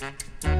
Música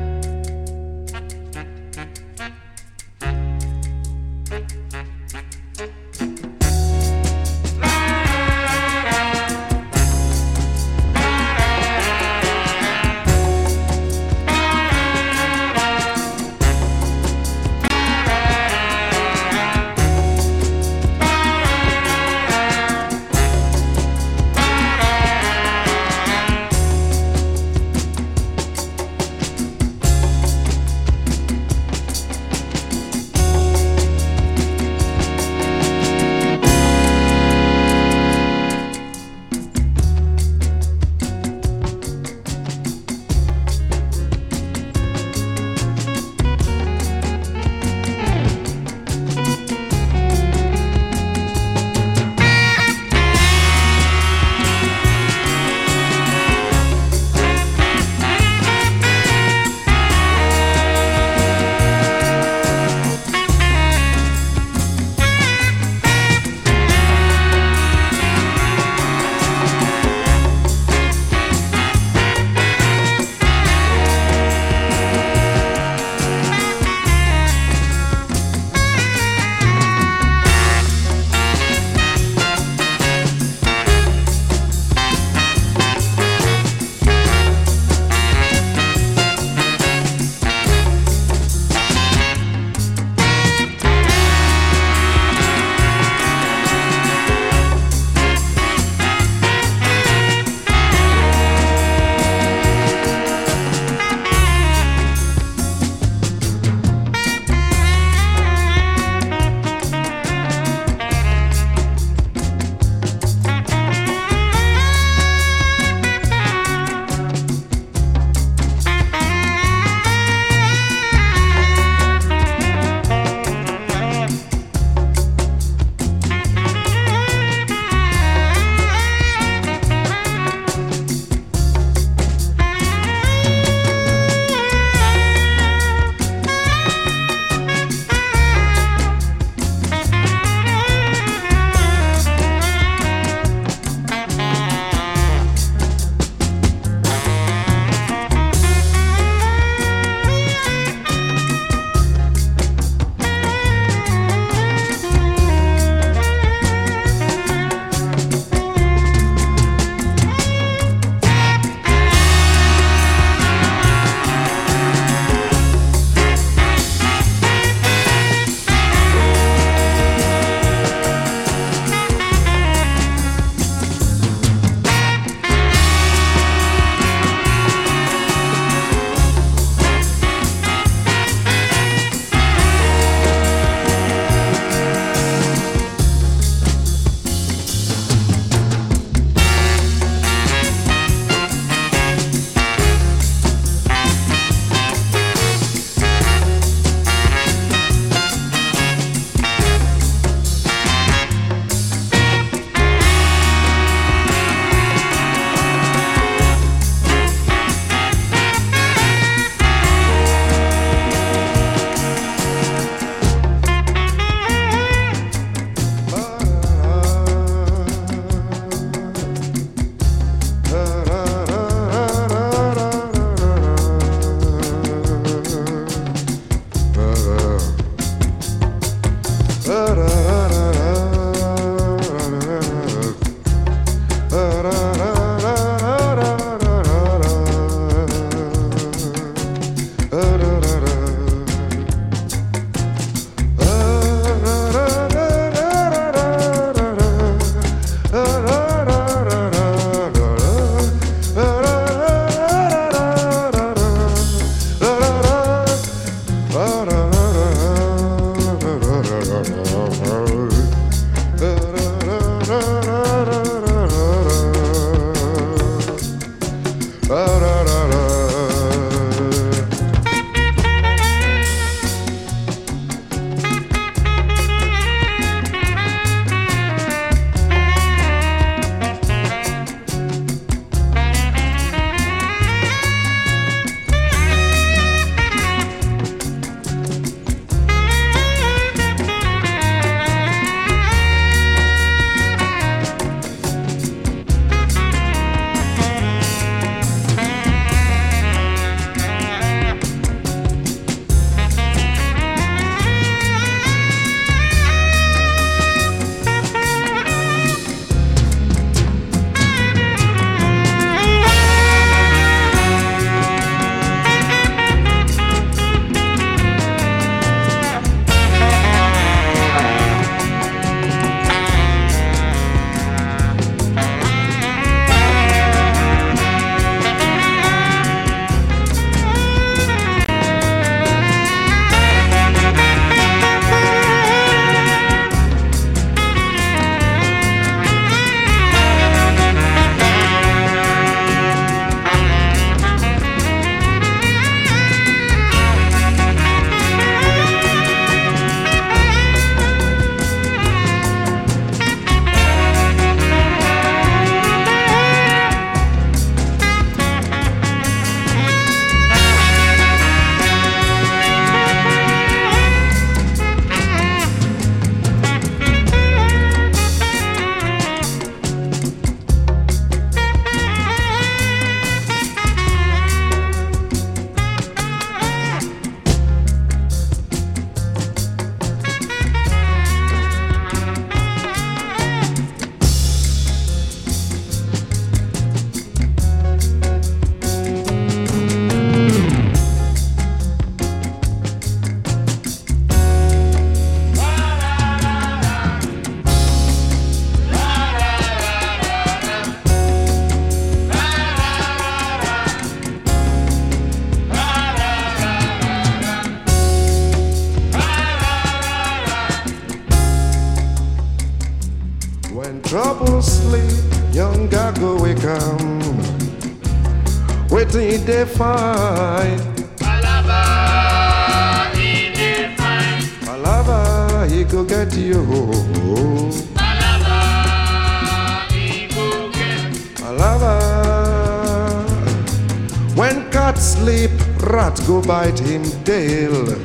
bite him tail.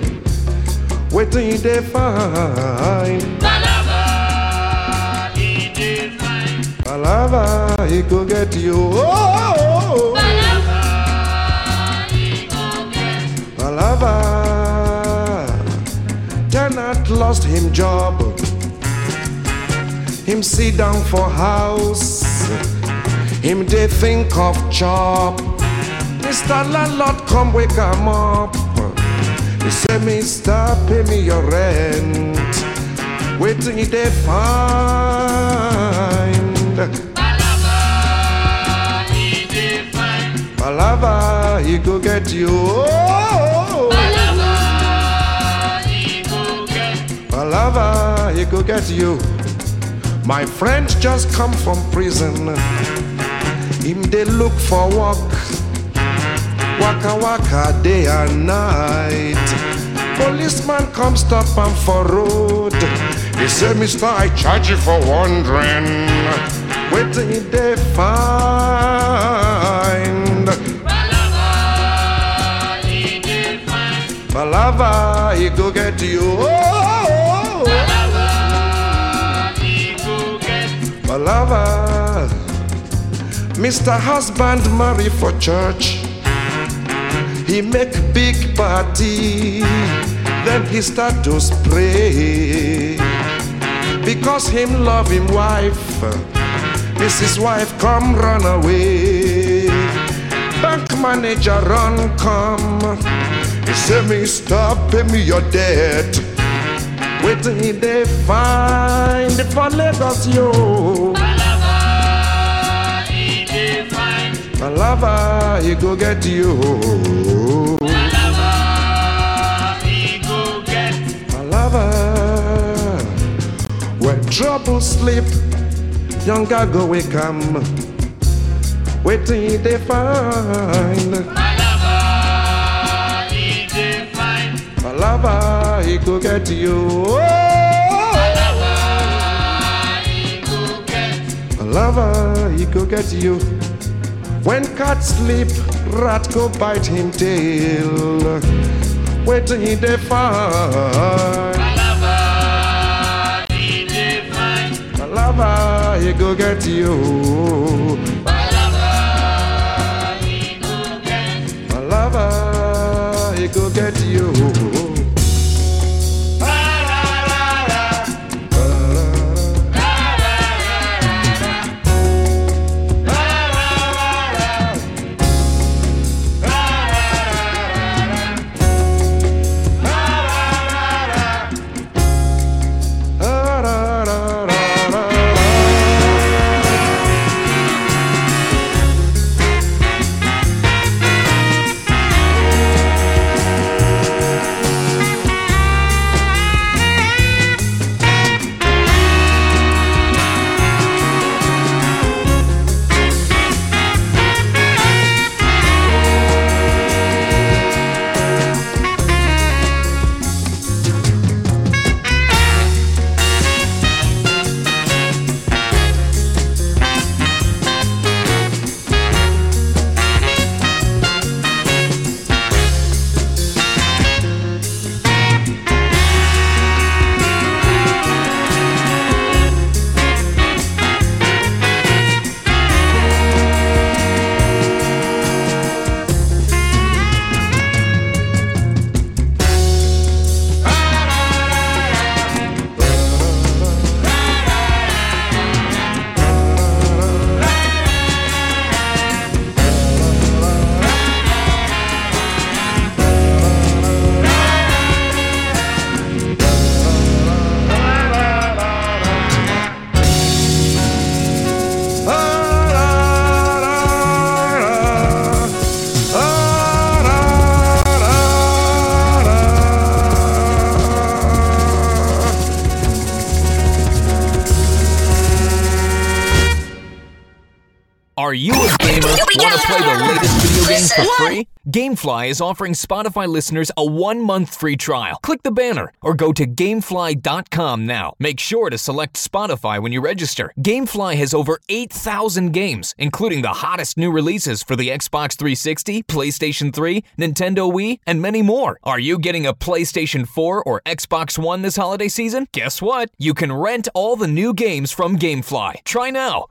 Waiting they find. Palava, he dey find. Palava, he go get you. Oh, Palava, he go get. Palava. Tenant lost him job. Him sit down for house. Him they think of chop. Mr. Landlord come wake him up. He me stop pay me your rent. Waiting they find. Palava, he dey find. Palava, he go get you. Oh, Palava, he go get. Palava, he go get you. My friend just come from prison. Him they look for work. Waka waka day and night. Policeman come stop him for road. He say, Mister, I charge you for wandering. Waiting they find. Palava, he dey find. Palava, he go get you. Oh, Palava, he go get. Palava. Mr. Husband marry for church. He make big party. Then he start to spray. Because him love him wife. Mrs. Wife come run away. Bank manager run come. He say me stop pay me your debt. Waiting they find for Lagos yo. Palava, he dey find. Palava, he go get you. Trouble sleep, younger go wake come. Waiting they find. Palava, he dey find. Palava, he go get you. Palava, he go get. Palava, he go get you. When cat sleep, rat go bite him tail. Waiting they find. He go get you. Palava, he go get. Palava, he go get you. Gamefly is offering Spotify listeners a one month free trial. Click the banner or go to gamefly.com now. Make sure to select Spotify when you register. Gamefly has over 8,000 games, including the hottest new releases for the Xbox 360, PlayStation 3, Nintendo Wii, and many more. Are you getting a PlayStation 4 or Xbox One this holiday season? Guess what? You can rent all the new games from Gamefly. Try now.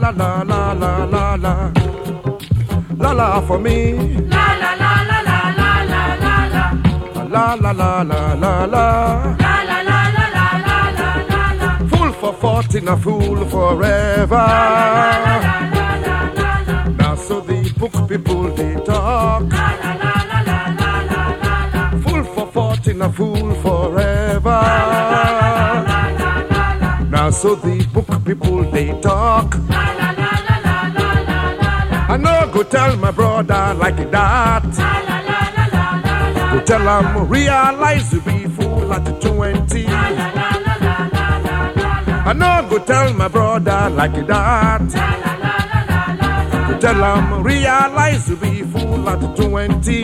La la la la la la la la la la for me La la la la la la la la la. la la la la la la La la la la la la la la la. fool for forty a fool forever now so the book people they talk La la la la la la la la, fool for forty a fool forever now so the book people they talk I no go tell my brother like that. Go tell him realize you be fool at 20. I no go tell my brother like that. Go tell him realize you be fool at 20.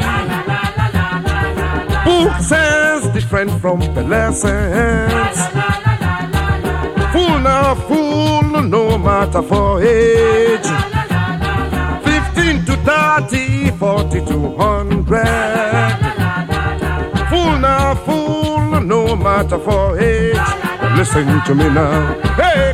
Book sense different from the sense. Fool now fool no matter for age. 15 to 30, 40 to 100. Fool now, fool, no matter for age. Listen to me now. Hey,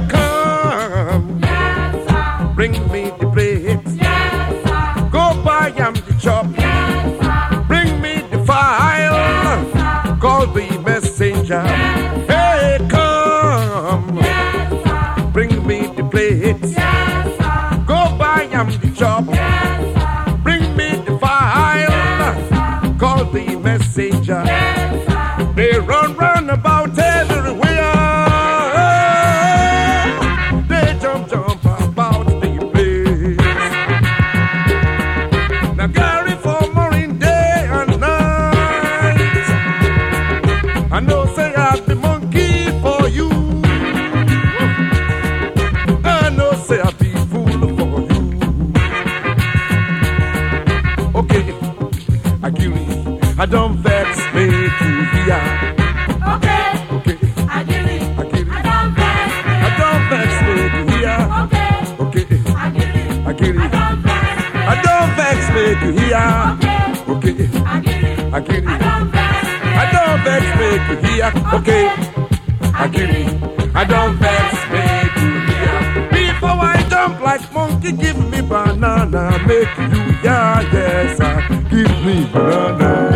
the messenger. They run run about everywhere. They jump jump about the place. Now carry for morning, day and night. I know say I be monkey for you. I know say I be fool for you. Okay, I give. I don't vex me to fear. make to hear. Okay, okay. I get it. I get it. I don't vex, me to hear. Okay, I get it. I don't vex, me to hear. Before I jump like monkey, give me banana, make you yeah, yes, I give me banana.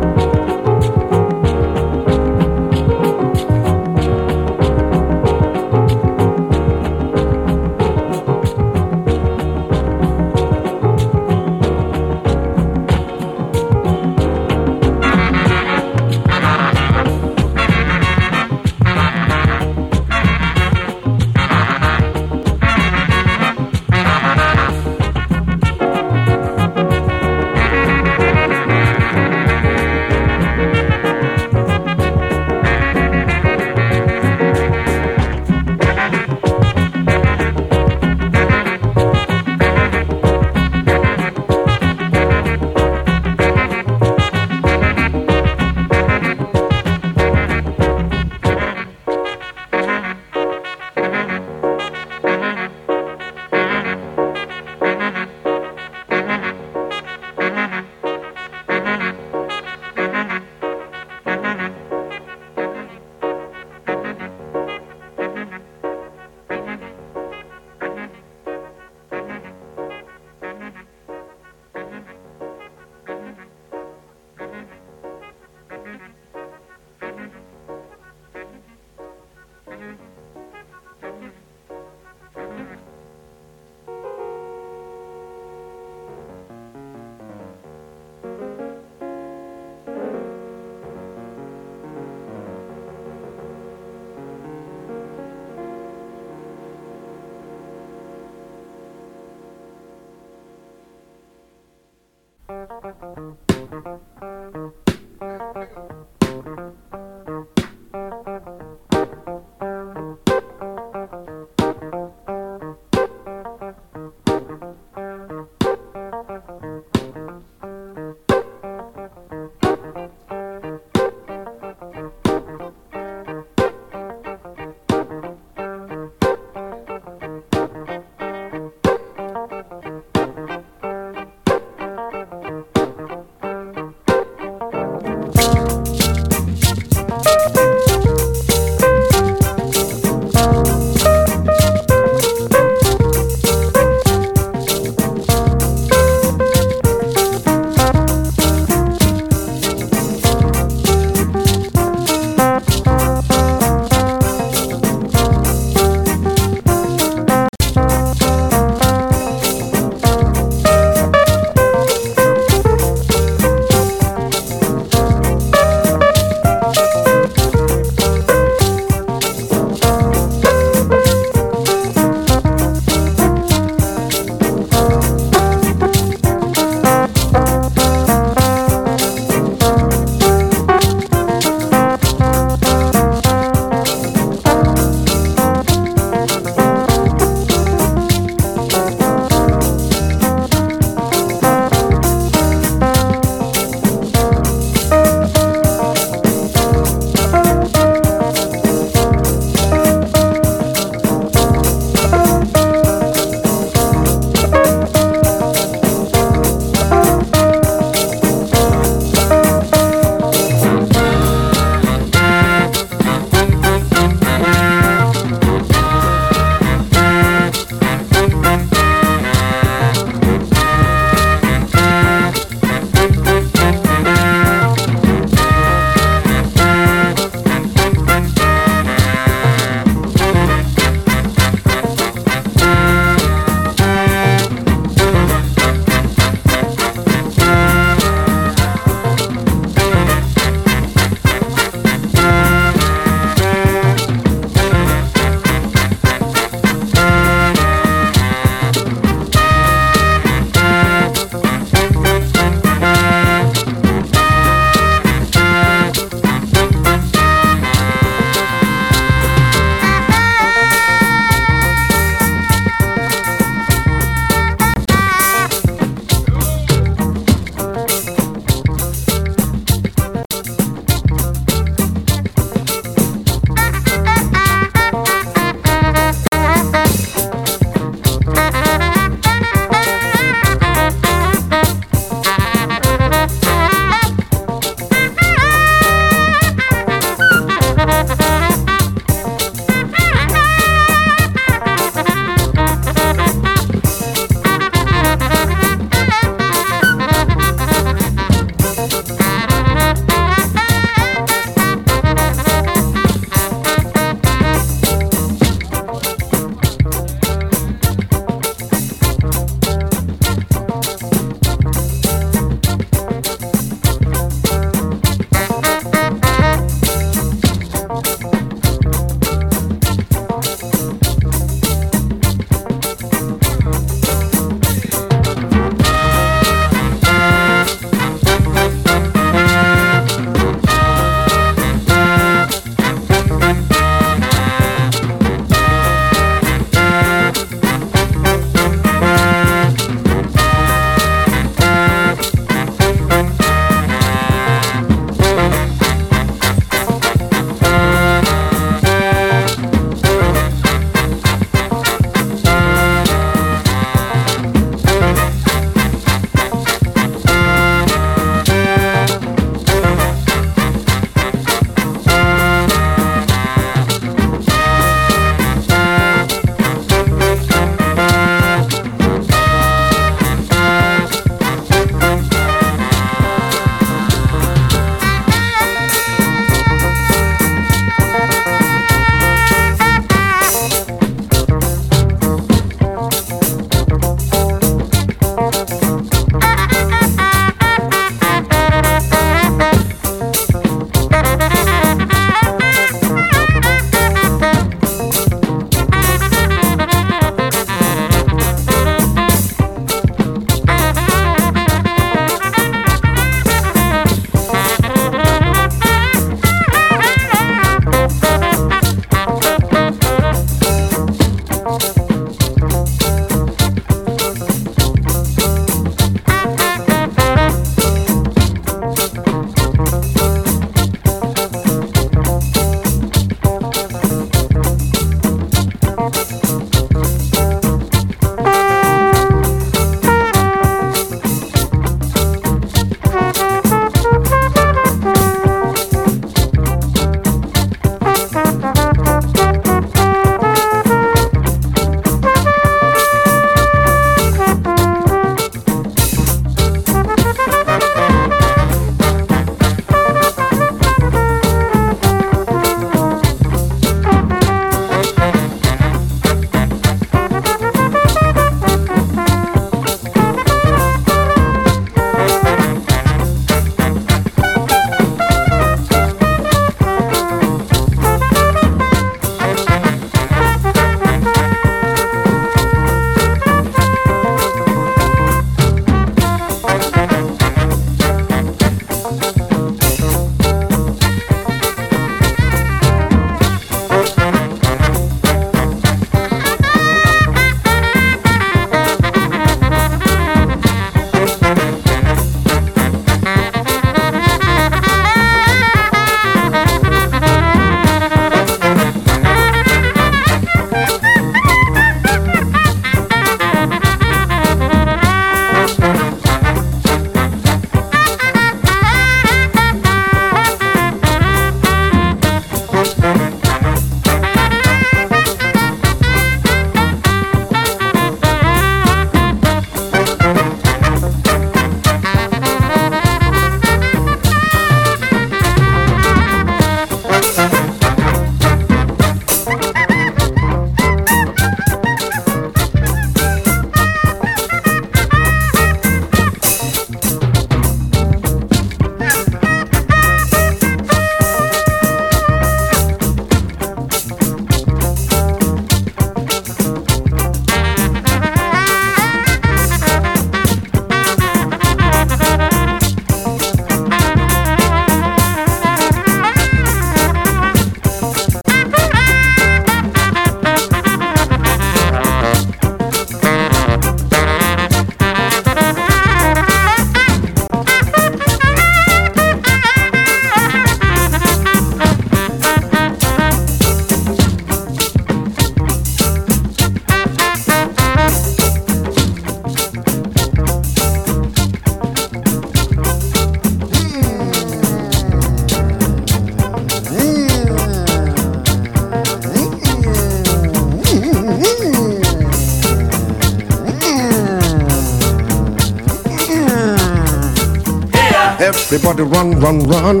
Everybody run, run, run.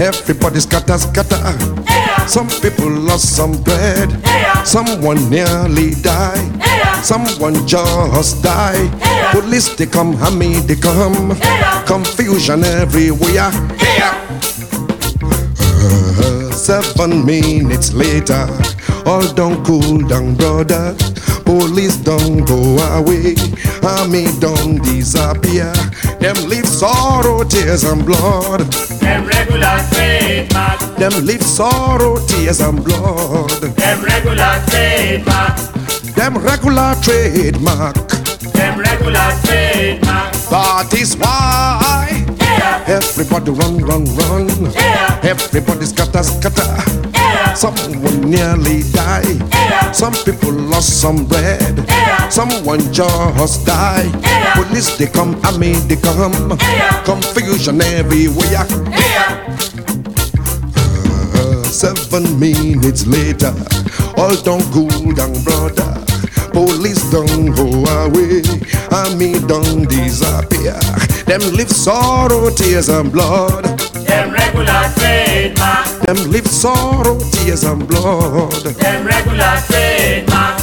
Everybody scatter, scatter. Some people lost some bread. Someone nearly died. Someone just died. Police they come, Hammy they come. Confusion everywhere. Seven minutes later, all don't cool down, brother. Police don't go away, army don't disappear. Them leave sorrow, tears and blood. Them regular trademark. Them leave sorrow, tears and blood. Them regular trademark. Them regular trademark. Them regular trademark. That is why Yeah. everybody run, run, run. Yeah. Everybody scatter, scatter. Someone nearly died. Yeah. Some people lost some bread. Yeah. Someone just died. Yeah. Police they come, army they come. Confusion everywhere. Uh, seven minutes later, all done cool down, brother. Police don't go away, army don't disappear. Them live sorrow, tears and blood. Them regular trademark. Them live sorrow, tears and blood. Them regular trademark.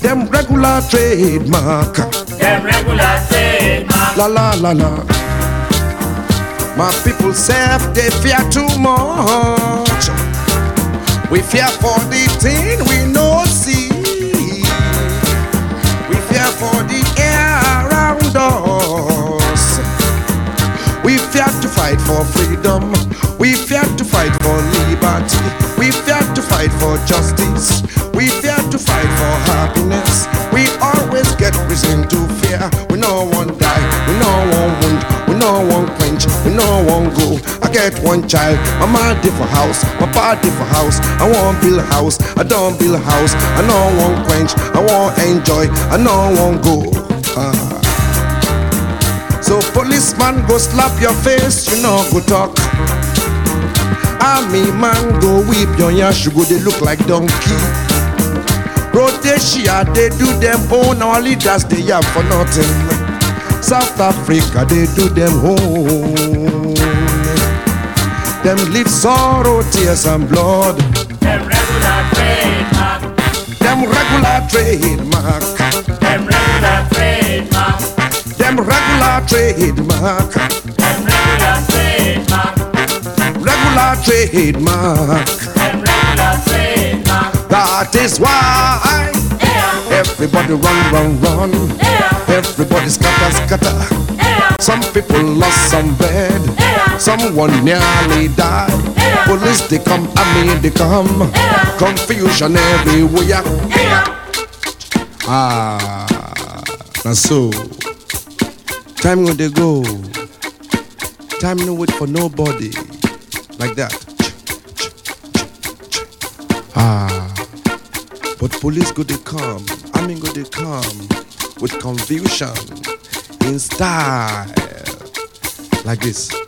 Them regular trademark. Them regular trademark. La la la la. My people say they fear too much. We fear for the thing we no see. We fear for the air around us. We fear to fight for freedom. We fear to fight for We fear to fight for justice. We fear to fight for happiness. We always get reason to fear. We no one die. We no one wound. We no one quench. We no one go. I get one child. My mama for house. My did for house. I want build a house. I don't build a house. I no one quench. I want enjoy. I no one go. Ah. So policeman go slap your face, you know go talk. Army man go whip your you they look like donkey. Rhodesia they do them own, our leaders they have for nothing. South Africa they do them own. Them live sorrow, tears and blood. Them regular trademark. Them regular trademark. Them regular trademark. Them regular trademark. Regular trademark. Regular trademark. That is why everybody run, run, run. Everybody scatter, scatter. Some people lost some bread. Someone nearly died. Police they come, army they come. Confusion everywhere. Ah, that's so. Time when they go. Time no wait for nobody. Like that. Ah. But police go they come. I mean go they come with confusion in style. Like this.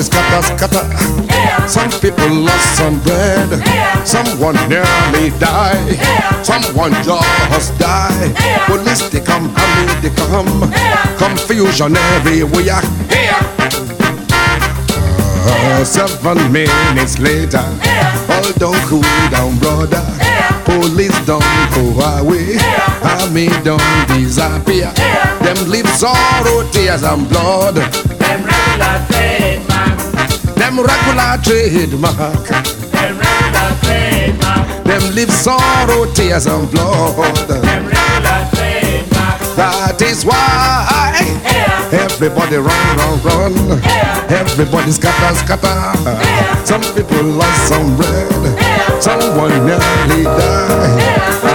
Scatter, scatter. Some people lost some bread. Someone nearly died. Someone just died. Police they come, army they come. Confusion everywhere. Uh, seven minutes later, all don't cool down, brother. Police don't go away, army don't disappear. Them live sorrow, tears and blood. Them regular. Them regular trademark. Them regular trademark. Them live sorrow, tears and blood. Them regular trademark. That is why everybody run, run, run. Everybody scatter, scatter. Some people lost some bread. Someone nearly died.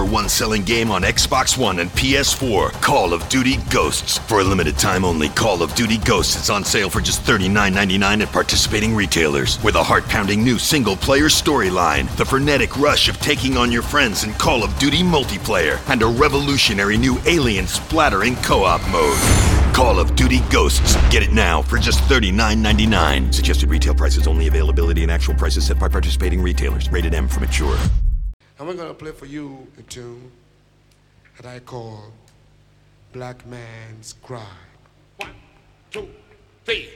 Number one selling game on Xbox One and PS4, Call of Duty Ghosts. For a limited time only, Call of Duty Ghosts is on sale for just $39.99 at participating retailers. With a heart pounding new single player storyline, the frenetic rush of taking on your friends in Call of Duty multiplayer, and a revolutionary new alien splattering co op mode. Call of Duty Ghosts. Get it now for just $39.99. Suggested retail prices only availability and actual prices set by participating retailers. Rated M for mature. And we're gonna play for you a tune that I call Black Man's Cry. One, two, three.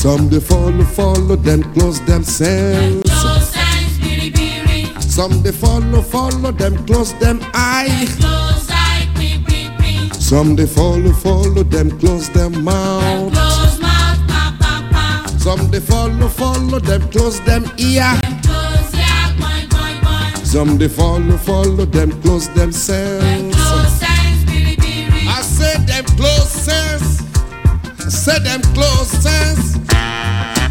Some they follow, follow them, close them sense. Close sense, biri, biri. Some they follow, follow them, close them eye. Close eye, ping, ping, ping. Some they follow, follow them, close them mouth. Close mouth, pa, pa, pa. Some they follow, follow them, close them ear. Close. Some they follow, follow them, close them sense. Close sense, biri, biri. I said them close sense. I said them close sense.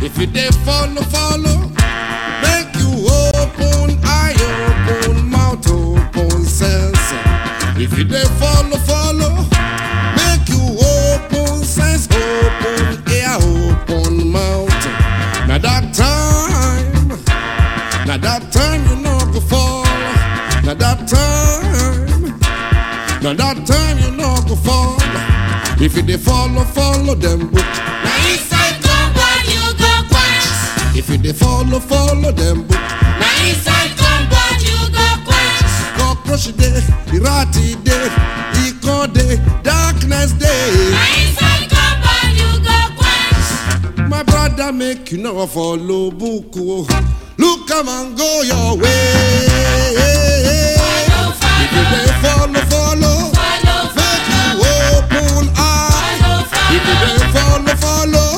If you dey follow, follow, make you open eye, open mouth, open sense. If you dey follow, follow, make you open sense, open ear, open mouth. Now that time, now that time you know go fall. Now that time. Now that time you know go fall. If you dey follow, follow them book. Now you dey follow, follow them book. Now inside compound, you go quench. Cockroach irati day, iko day, darkness day. Now inside compound, you go quench. My brother make you know follow book. oh. Look come and go your way. Follow, If you follow, dey follow, follow, follow, make you open eye. follow, If you follow, dey follow, follow. follow,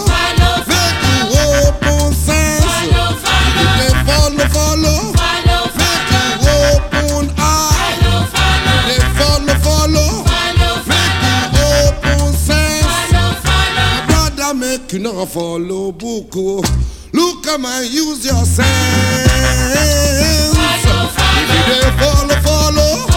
you follow book. oh. Look come and use your sense. Follow, If you follow, follow,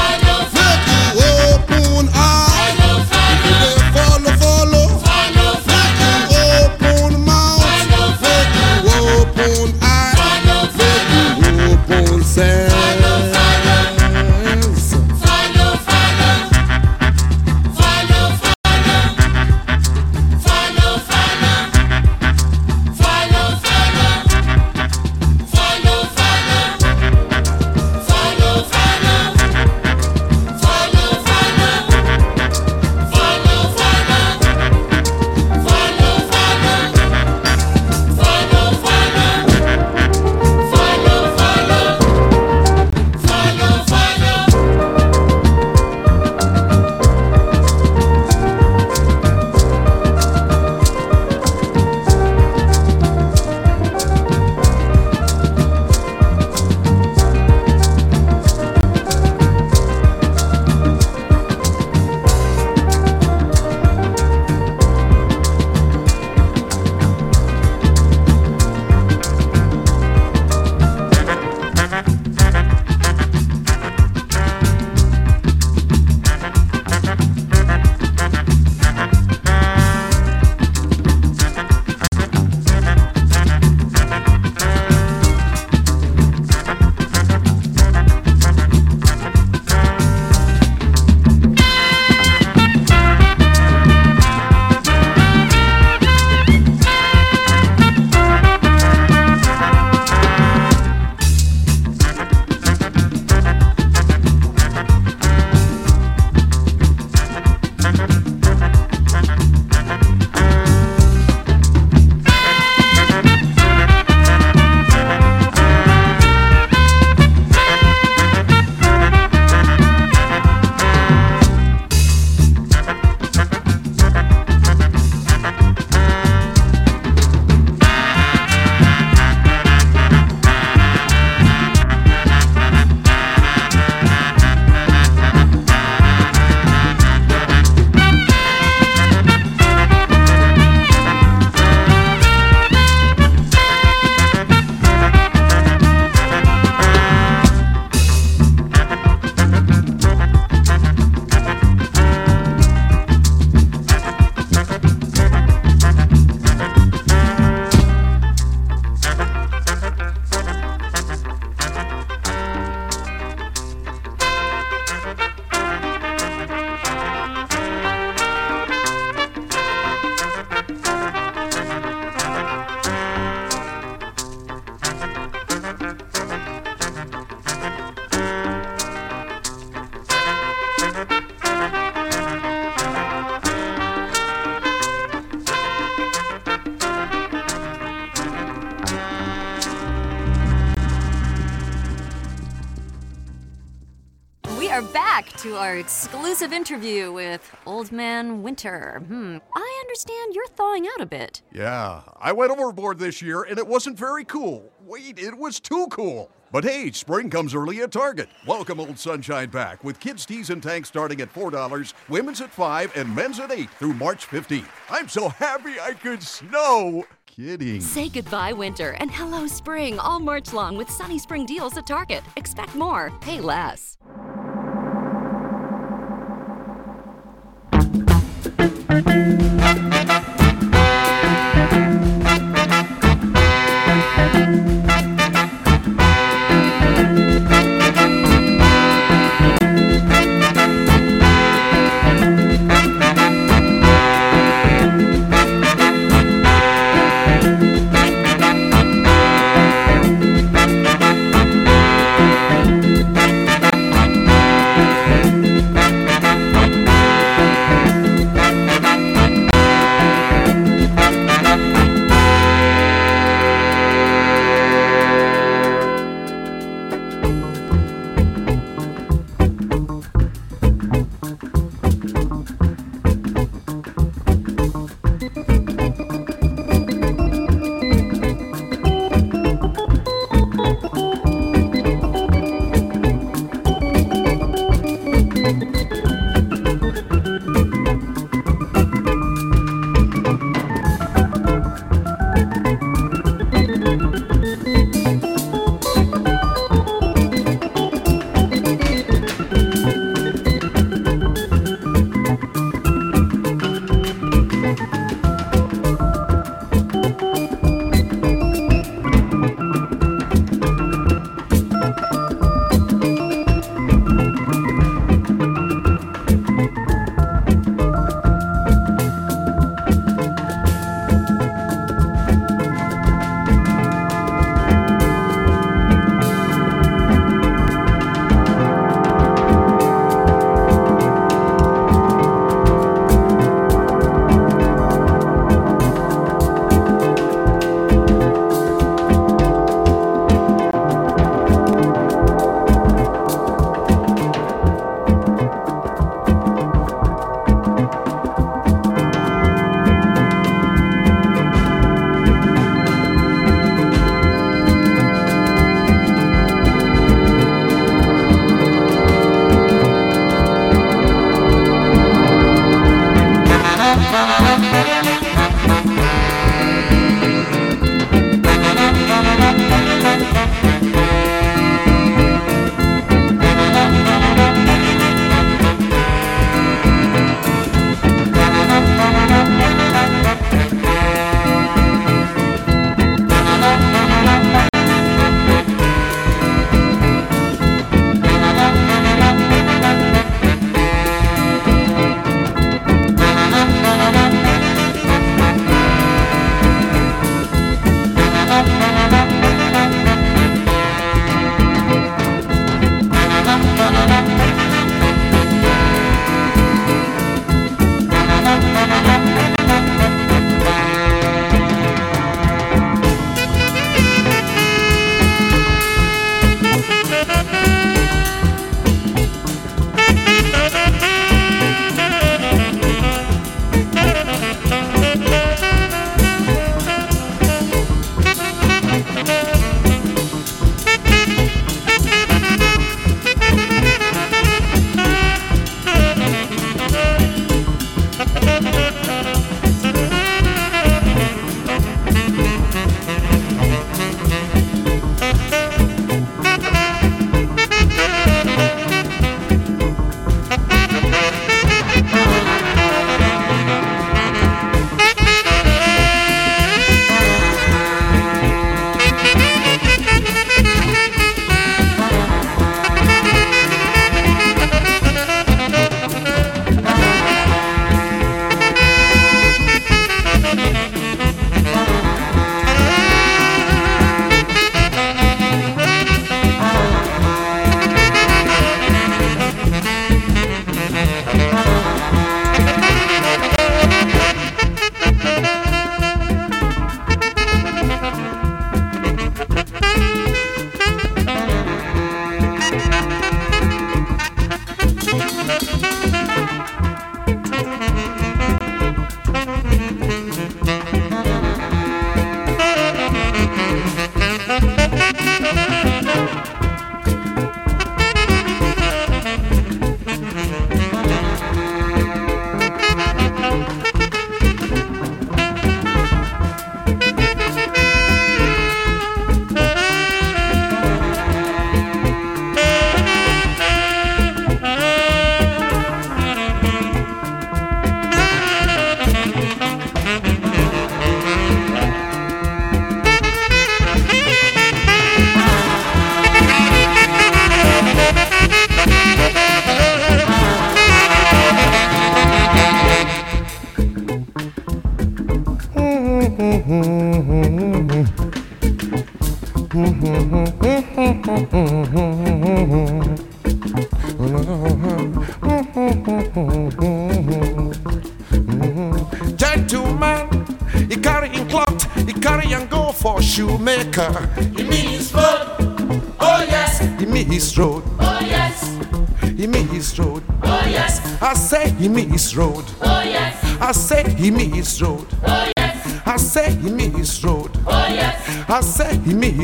to our exclusive interview with Old Man Winter. Hmm, I understand you're thawing out a bit. Yeah, I went overboard this year and it wasn't very cool. Wait, it was too cool. But hey, spring comes early at Target. Welcome Old Sunshine back with kids' tees and tanks starting at $4, women's at 5 and men's at 8 through March 15th. I'm so happy I could snow. Kidding. Say goodbye, winter, and hello, spring, all March long with sunny spring deals at Target. Expect more, pay less. Thank you.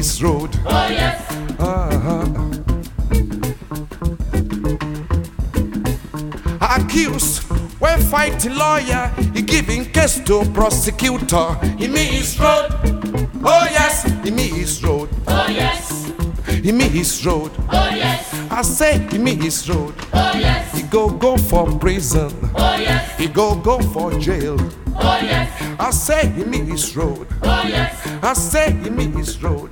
Say he meet his road. Oh yes. Ah, ah. Accused, when fighting lawyer, he giving case to prosecutor. He meet his road. Oh yes, he meet his road. Oh yes. He meet his road. Oh yes. I say he meet his road. Oh yes. He go go for prison. Oh yes. He go go for jail. Oh yes. I say he meet his road. Oh yes. I say he meet his road.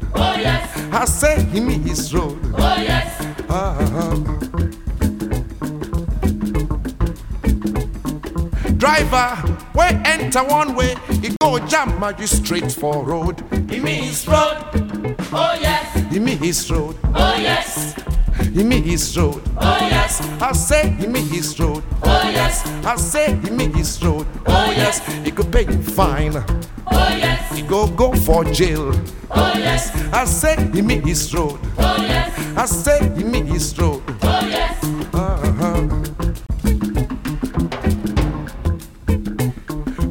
I say he meet his road. Oh yes. Uh-huh. Driver, when enter one way, he go jam magistrate for road. He mean his road. Oh yes. He meet his road. Oh yes. He meet his road. Oh yes. I say he meet his road. Oh yes. I say he meet his road. Oh yes, he could pay him fine. Oh yes. He go go for jail. Oh yes. I say he me his road. Oh yes. I say he me his road. Oh yes. Uh-huh.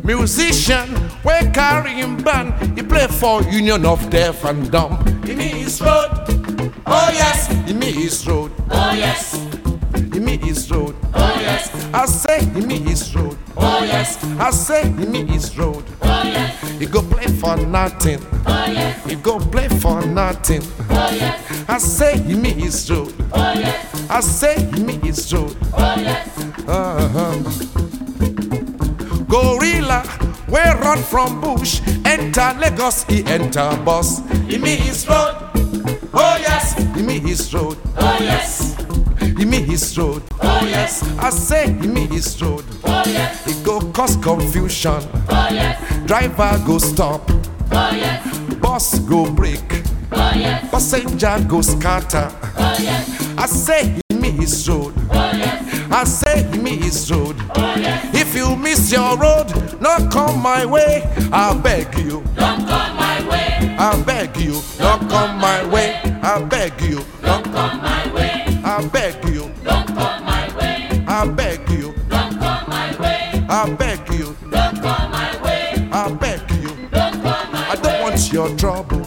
Musician, we carry him band. He play for Union of Deaf and Dumb. He me his road. Oh yes. He me his road. Oh yes. He me his road. Oh yes. I say he me his road. Oh yes. I say he me his road. Oh yes. He go play for nothing. Oh yes. Go play for nothing. Oh yes. I say he meet his road. Oh yes. I say he meet his road. Oh yes. Gorilla, we run from bush. Enter Lagos, he enter bus. He mean his road. Oh yes. He meet his road. Oh yes. He meet his road. Oh yes. I say he meet his road. Oh yes. He go cause confusion. Oh yes. Driver go stop. Oh yes. Bus go break. Oh yes. Passenger go scatter. Oh yes. I say he his road. Oh yes. I say he his road. Oh. If you miss your road, not come my way. I beg you. Don't come my way. I beg you. don't come trouble.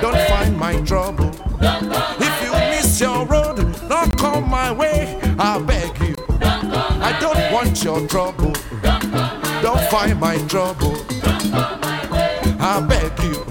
Don't find my trouble. If you miss your road, don't come my way. I beg you. I don't want your trouble. Don't find my trouble. I beg you.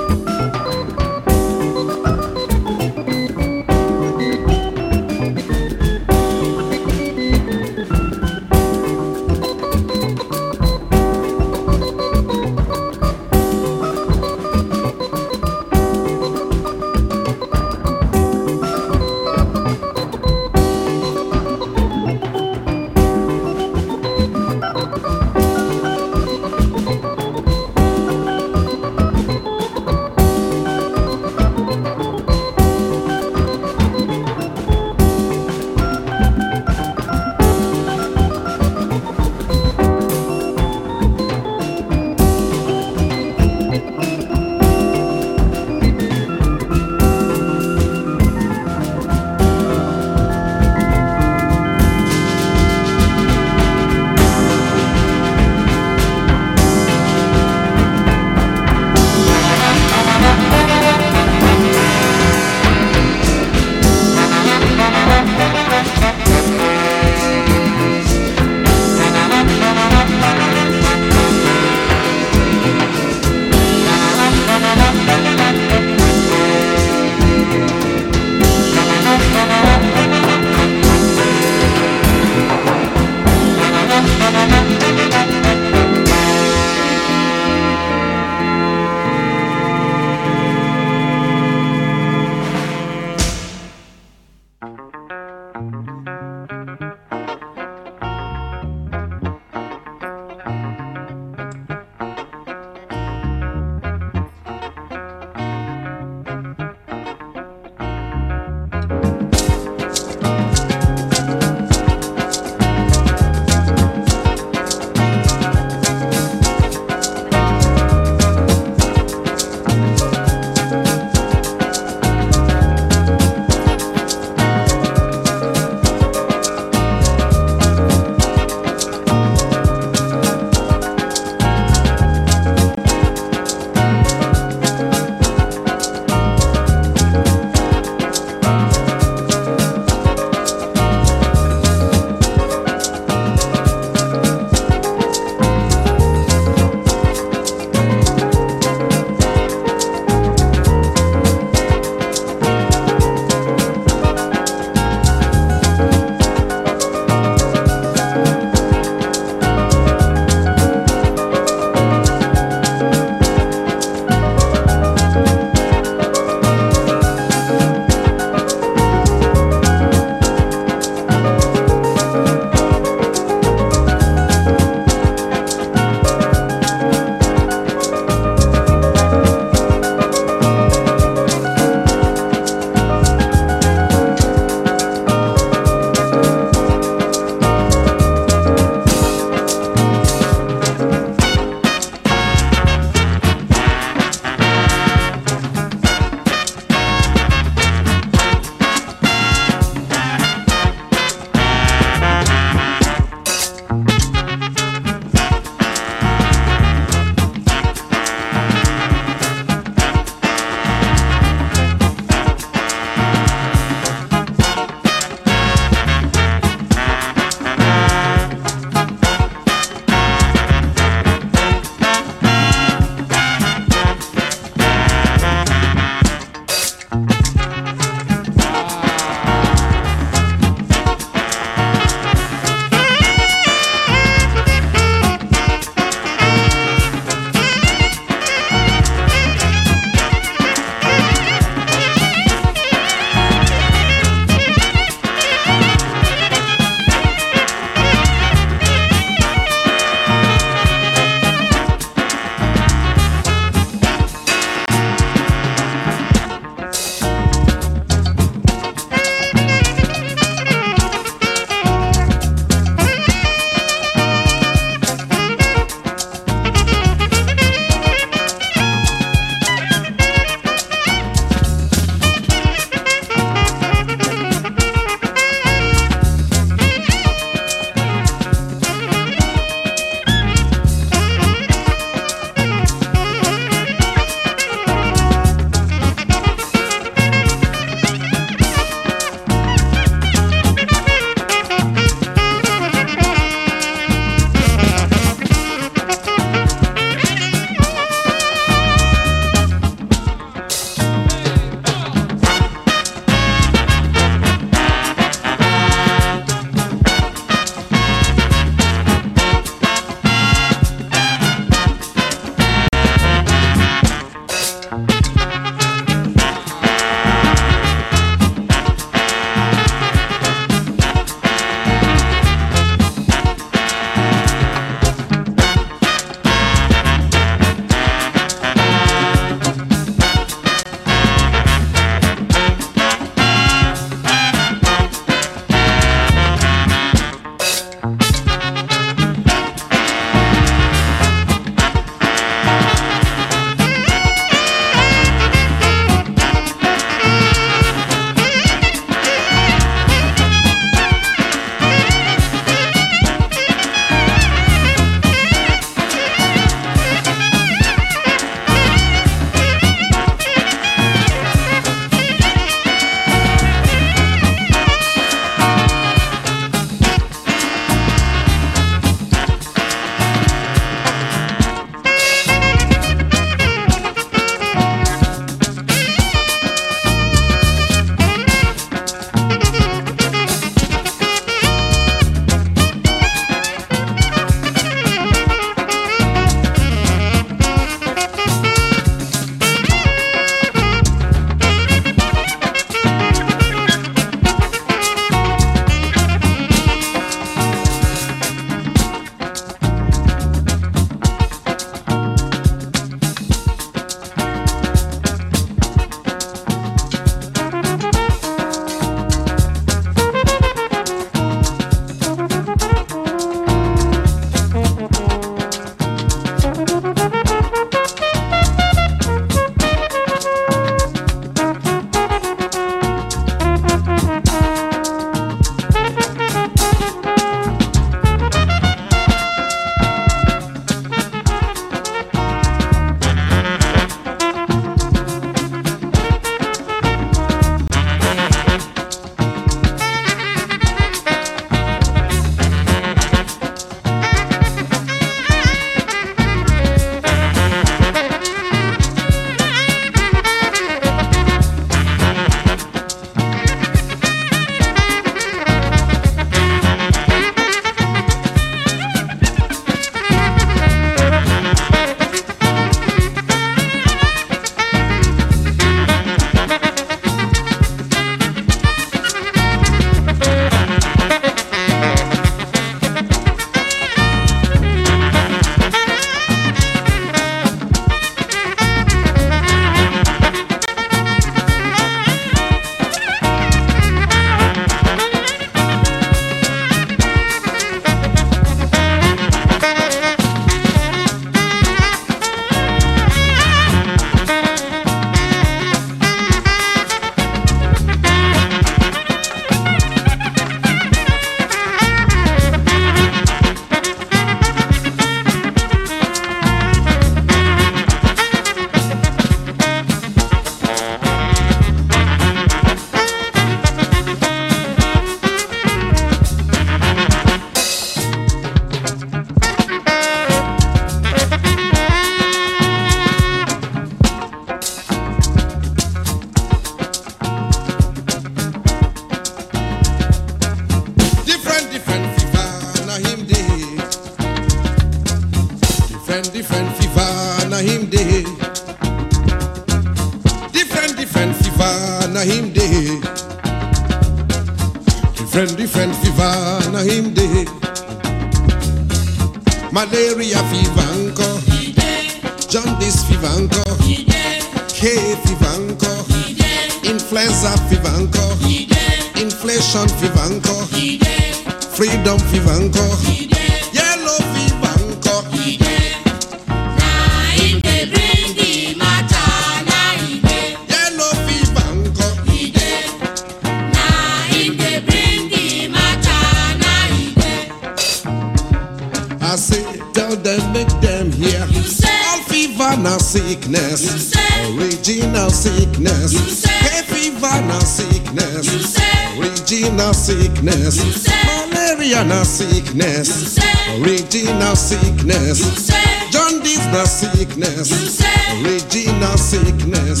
sickness. Original sickness. Jaundice the sickness. Original sickness.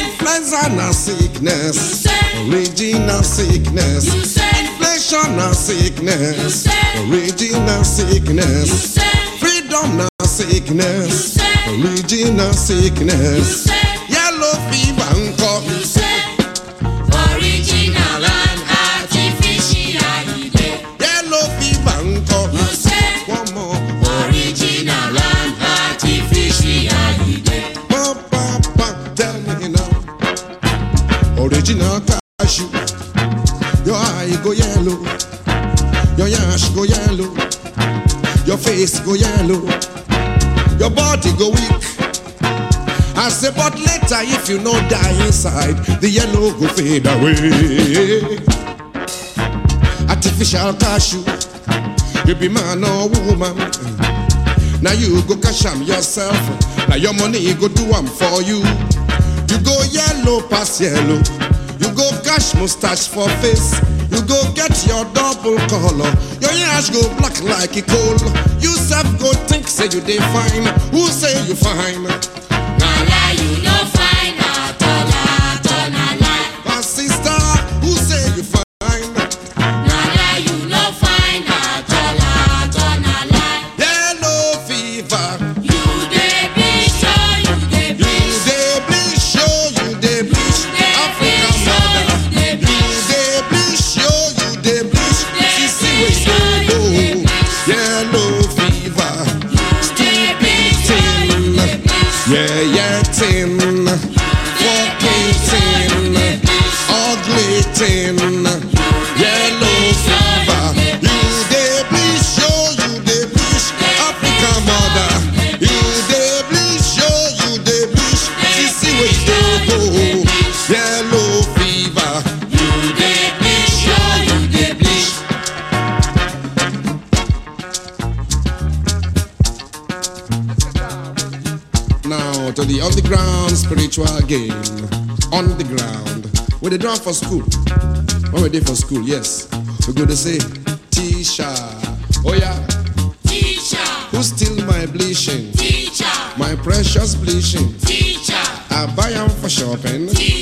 Influenza na sickness. Original sickness. Inflation na sickness. Original sickness. Freedom na sickness. Original sickness. face go yellow, your body go weak. I say, but later if you no die inside, the yellow go fade away. Artificial cashew, you be man or woman. Now you go cash on yourself. Now your money go do am for you. You go yellow pass yellow. You go cash mustache for face. You go get your double color. Your ash go black like a coal. You yourself good think, say you define. Who say you fine? they do for school. When we did for school, yes. we gonna say, teacher. Oh yeah. Teacher. Who still my bleaching? Teacher. My precious bleaching? Teacher. I buy them for shopping? Teacher.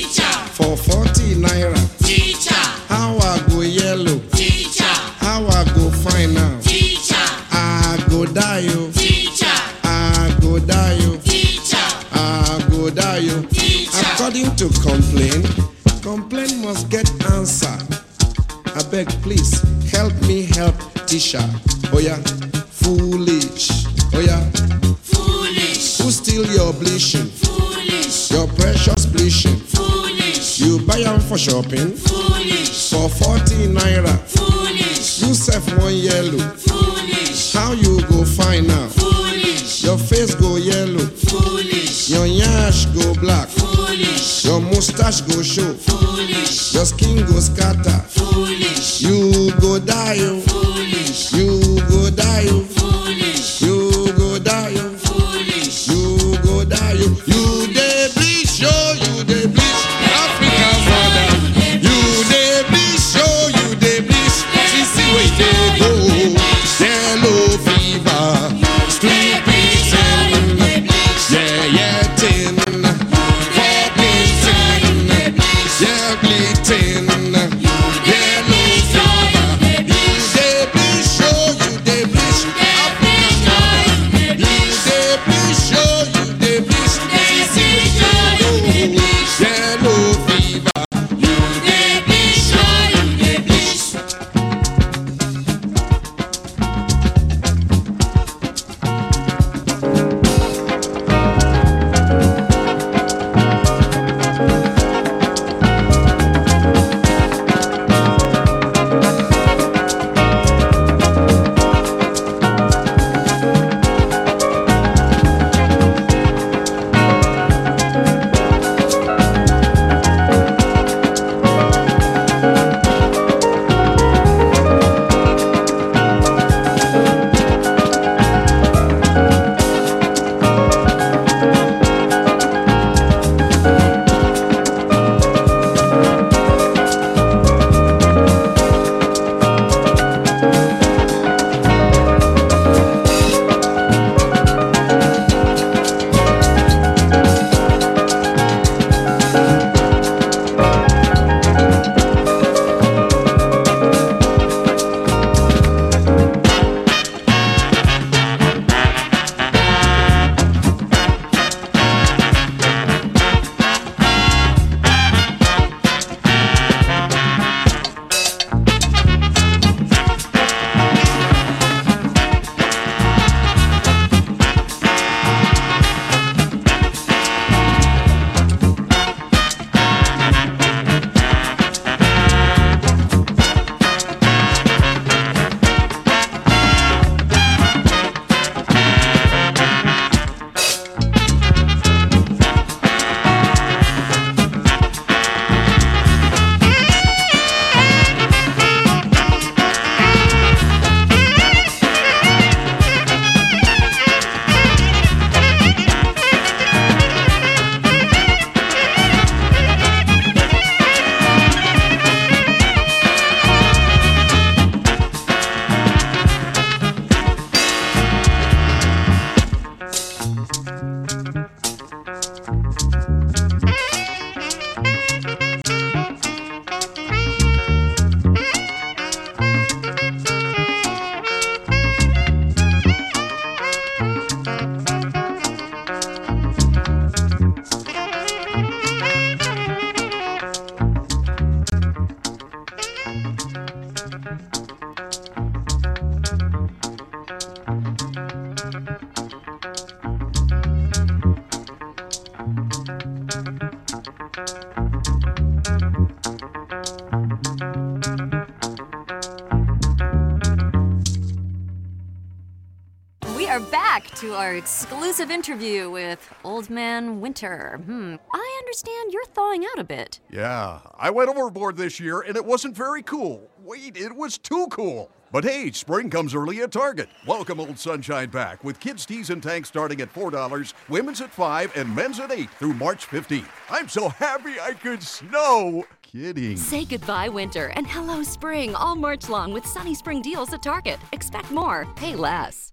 Our exclusive interview with Old Man Winter. Hmm, I understand you're thawing out a bit. Yeah, I went overboard this year and it wasn't very cool. Wait, it was too cool. But hey, spring comes early at Target. Welcome Old Sunshine back with kids' tees and tanks starting at $4, women's at 5 and men's at 8 through March 15th. I'm so happy I could snow. Kidding. Say goodbye, winter, and hello, spring, all March long with sunny spring deals at Target. Expect more, pay less.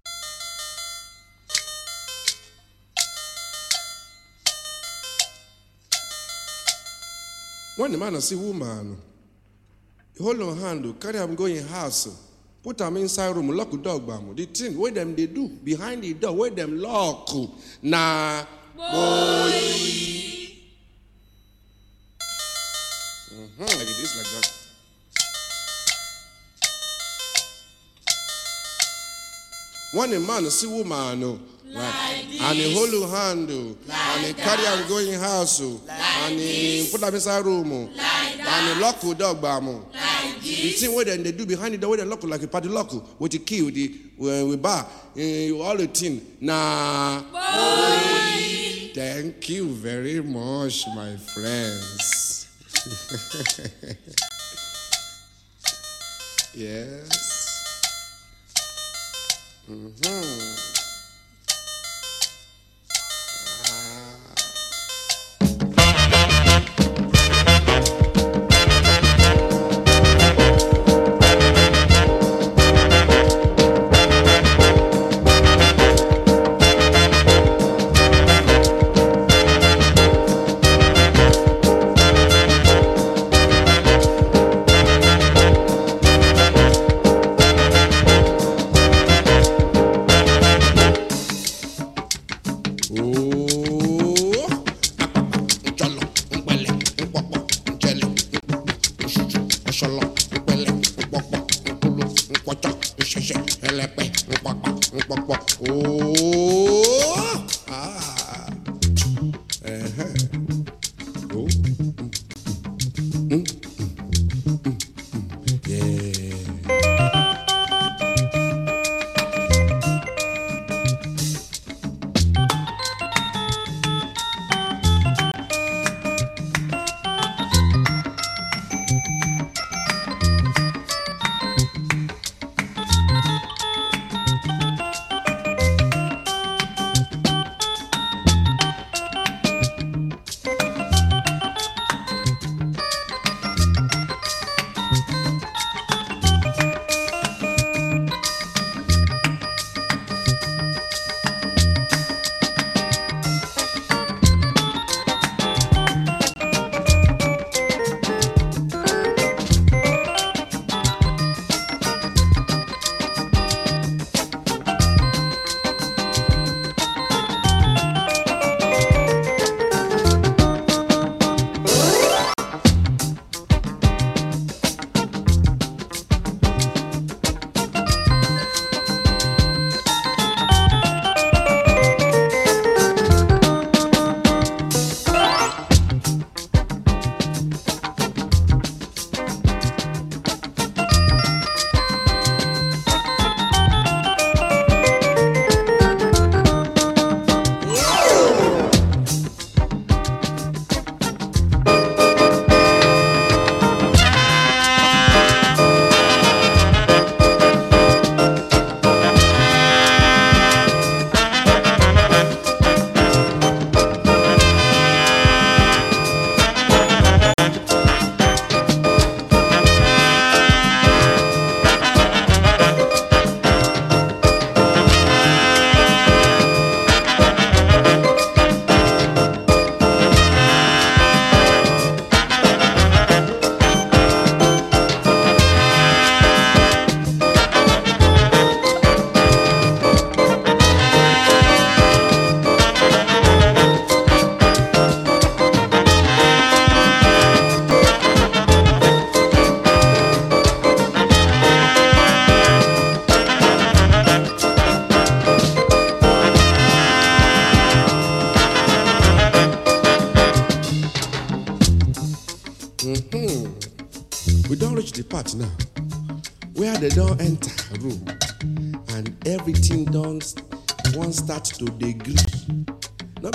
When the man see woman, you hold on hand, carry am go in house, put am inside room, lock the dog bam. The thing them they do behind the door, where them lock na boy. Mm-hmm, like it is like that. When a man see woman, oh, right, and he hold her hand, oh, and he carry am go in house, oh, and he put am inside room, oh, and he lock the dog bam. oh. The thing where them they do behind the door, where they lock like a party lock oh, with the key, with the with, with bar, eh, all the thing. Nah. Thank you very much, my friends. yes. Mhm.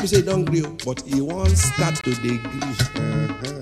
Say don't agree, but he won't start to. Punch.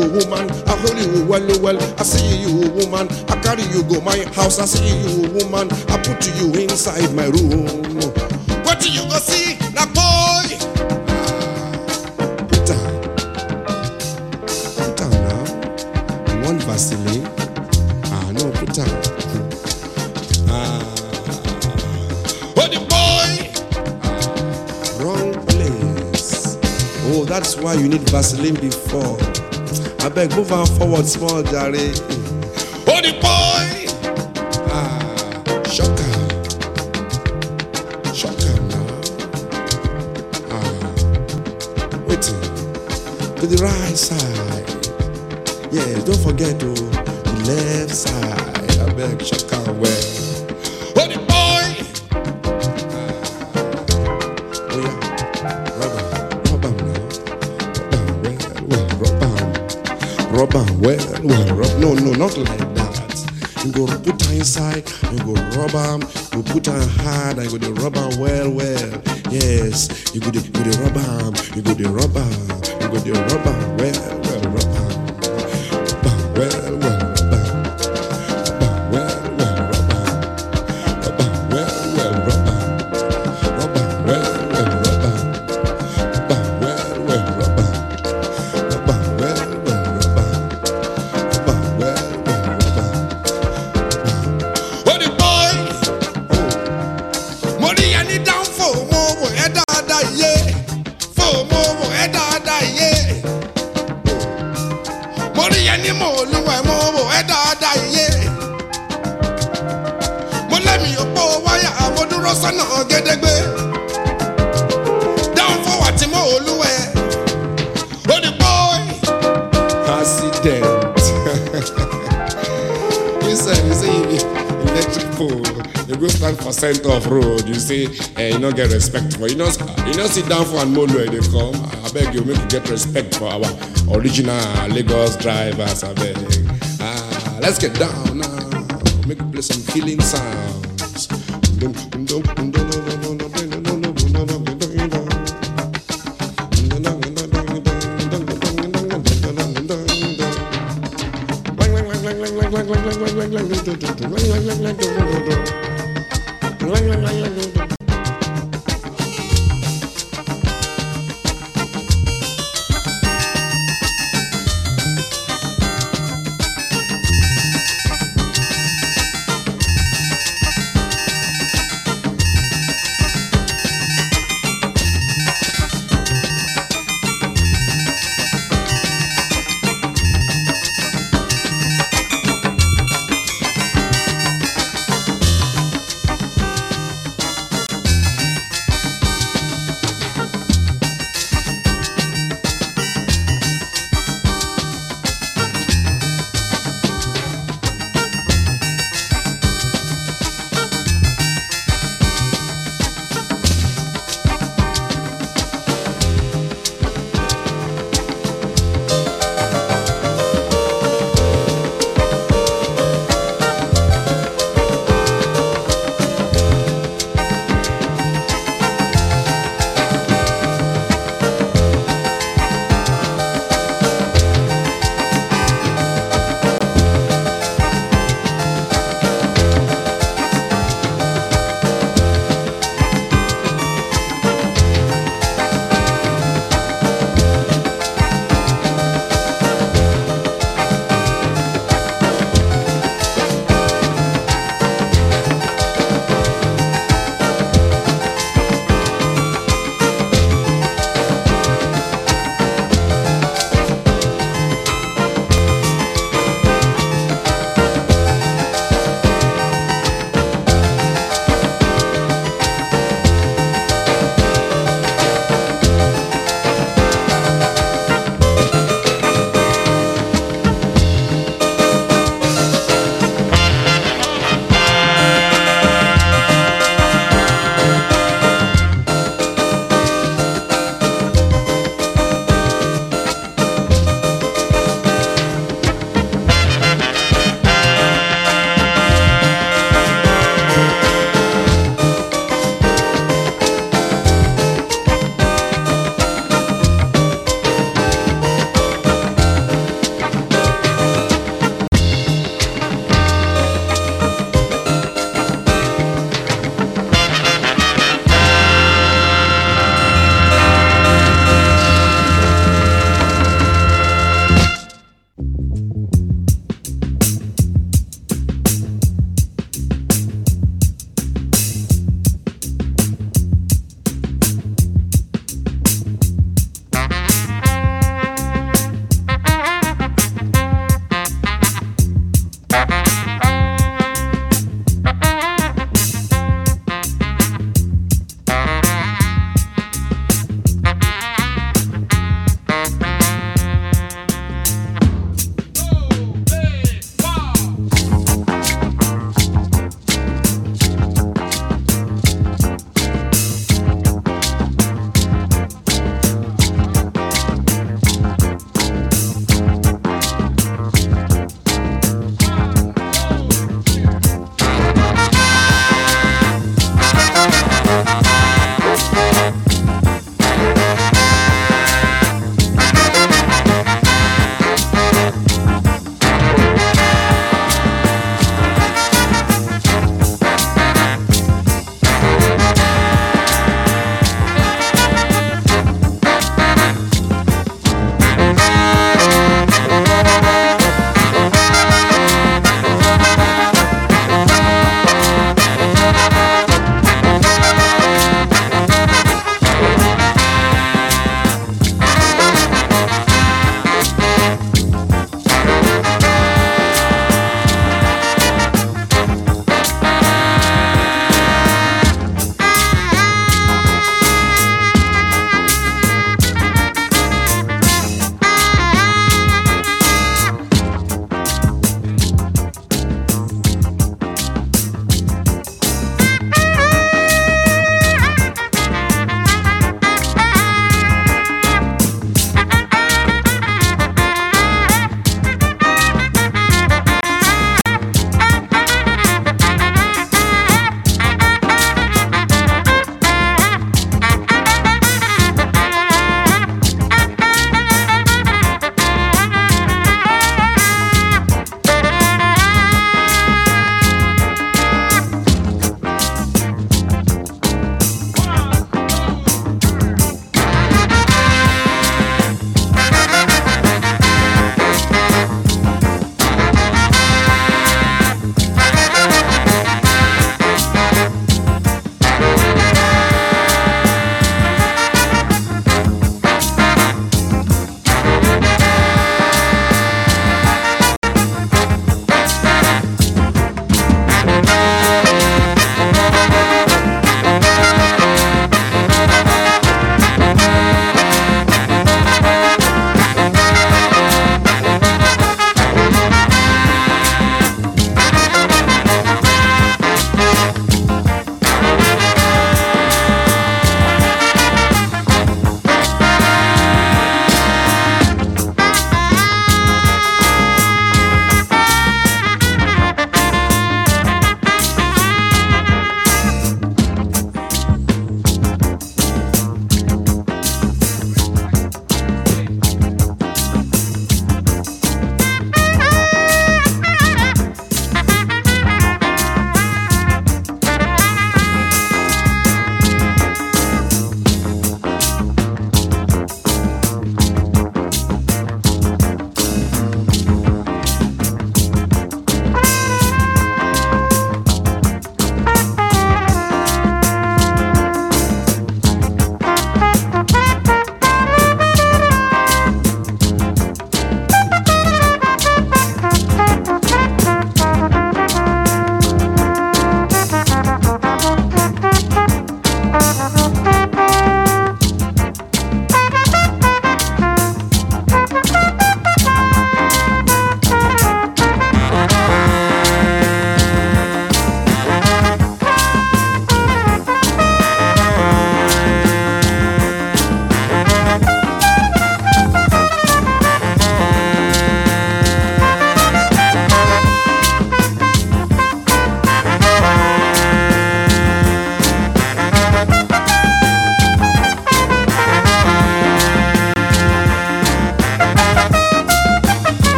You, woman. I hold you well, well. I see you, woman. I carry you go my house. I see you, woman. I put you inside my room. What do you go see? Now, boy. Put down. Put down now. You want Vaseline? Ah, no, put down. Ah. Oh, the boy. Wrong place. Oh, that's why you need Vaseline before. I beg, move on forward small, Jare. Oh, the boy! Ah, shocker. Shocker now. Ah, waiting. To the right side. Yeah, don't forget to the we put on hard, I go the rub well well. Yes, you go sit down for anmolu where eh, they come I beg you make you get respect for our original lagos drivers I beg. ah let's get down now make you play some killing sound.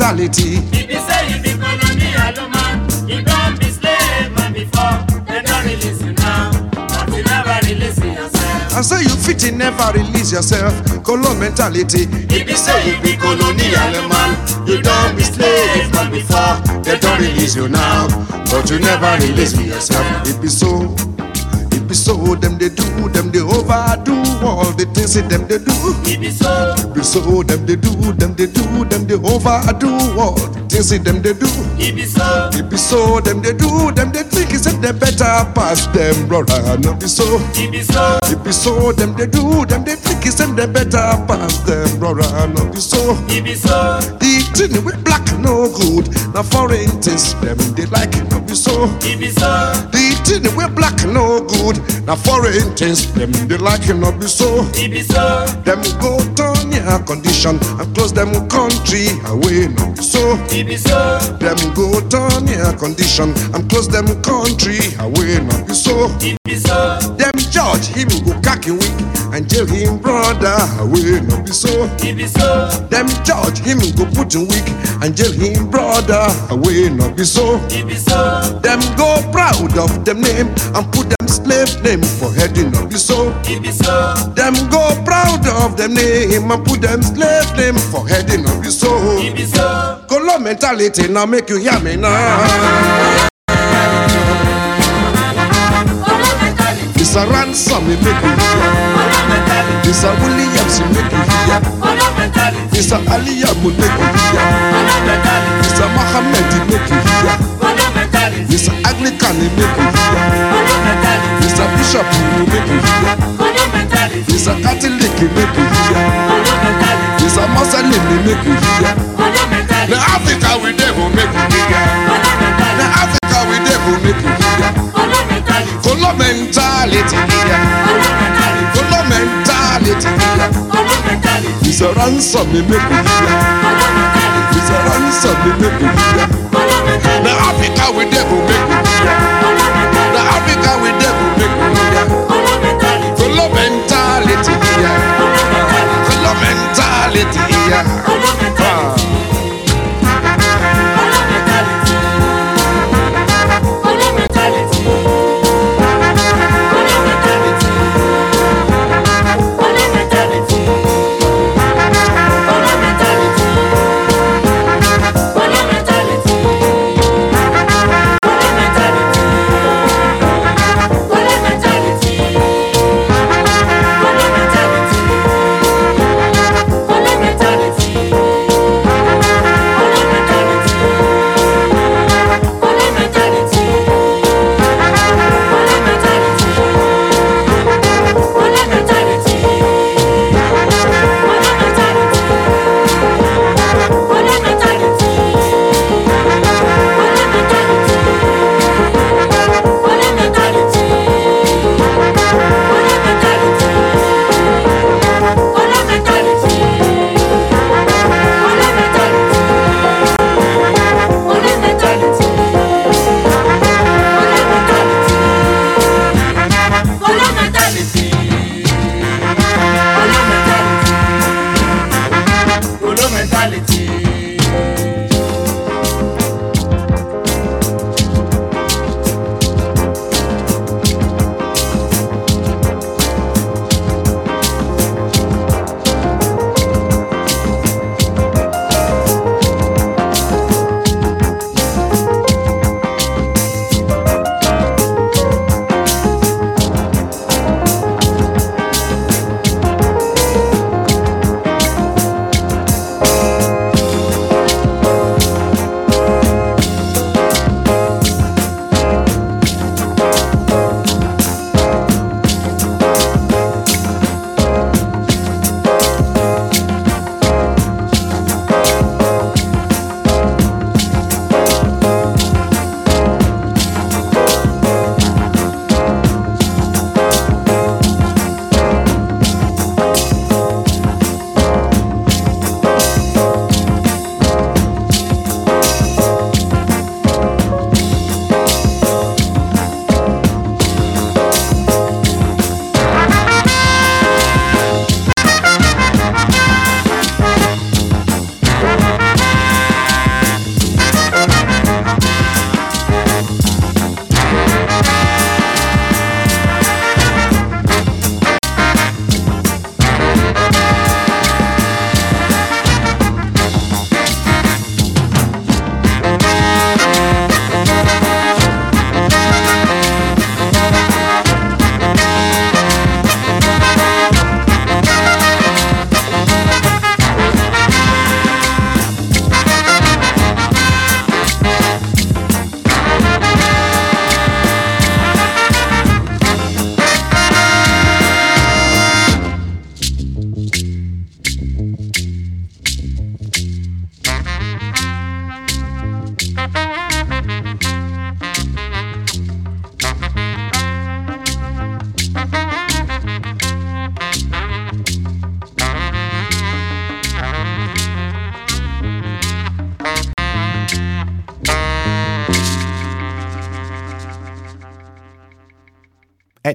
Mentality. If you say you be colonial man, you don't be slave man before. They don't release you now, but you never release yourself. I say you fit in never release yourself. Colo mentality. If you say you be colonial man, you don't be slave man before. They don't release you now, but you never release yourself. It be so. It be so. Them they do. Them they overdo all the things that them they do. If you so, It be so. Them they do. Them they do. Them they overdo all the things that them they do. if you so, It be so. Them they do. Them they think is that they better pass them, brother. No be so. if you so, It be so. Them they do. Them they think is that they better pass them, brother. No be so. if you so, The thing with black no good. Now foreign things them they like it no be so. if you so, The thing with black no good. Now foreign things them they like it no be so. if you so, Them go turn your condition and close them country away no be so. if you so, Them go turn your condition and close them country away no be so. if you so, Them judge him go cocky weak and jail him brother away no be so. if you so, Them judge him go put him weak and jail him brother away no be so. if you so, Them go proud of them name and put them slave name for head no be so. if you so, Them go proud of them name and put them slave name for head no be so. if you so, Color mentality now make you hear me now. It's a ransom me make you hear. It's a Williams me make you hear. It's a Aliyah me make you hear. It's a Muhammad me make you hear. A Anglican me make you hear. A Bishop me make you hear. A Catholic me make you hear. A Muslim me make you hear. The Africa we dey go make you hear. The Africa we dey go make you hear. Color mentality here. Color mentality a ransom me make you hear. A ransom me make you hear. Africa we go make you hear. The Africa we go make you hear. Color mentality here. Color mentality here.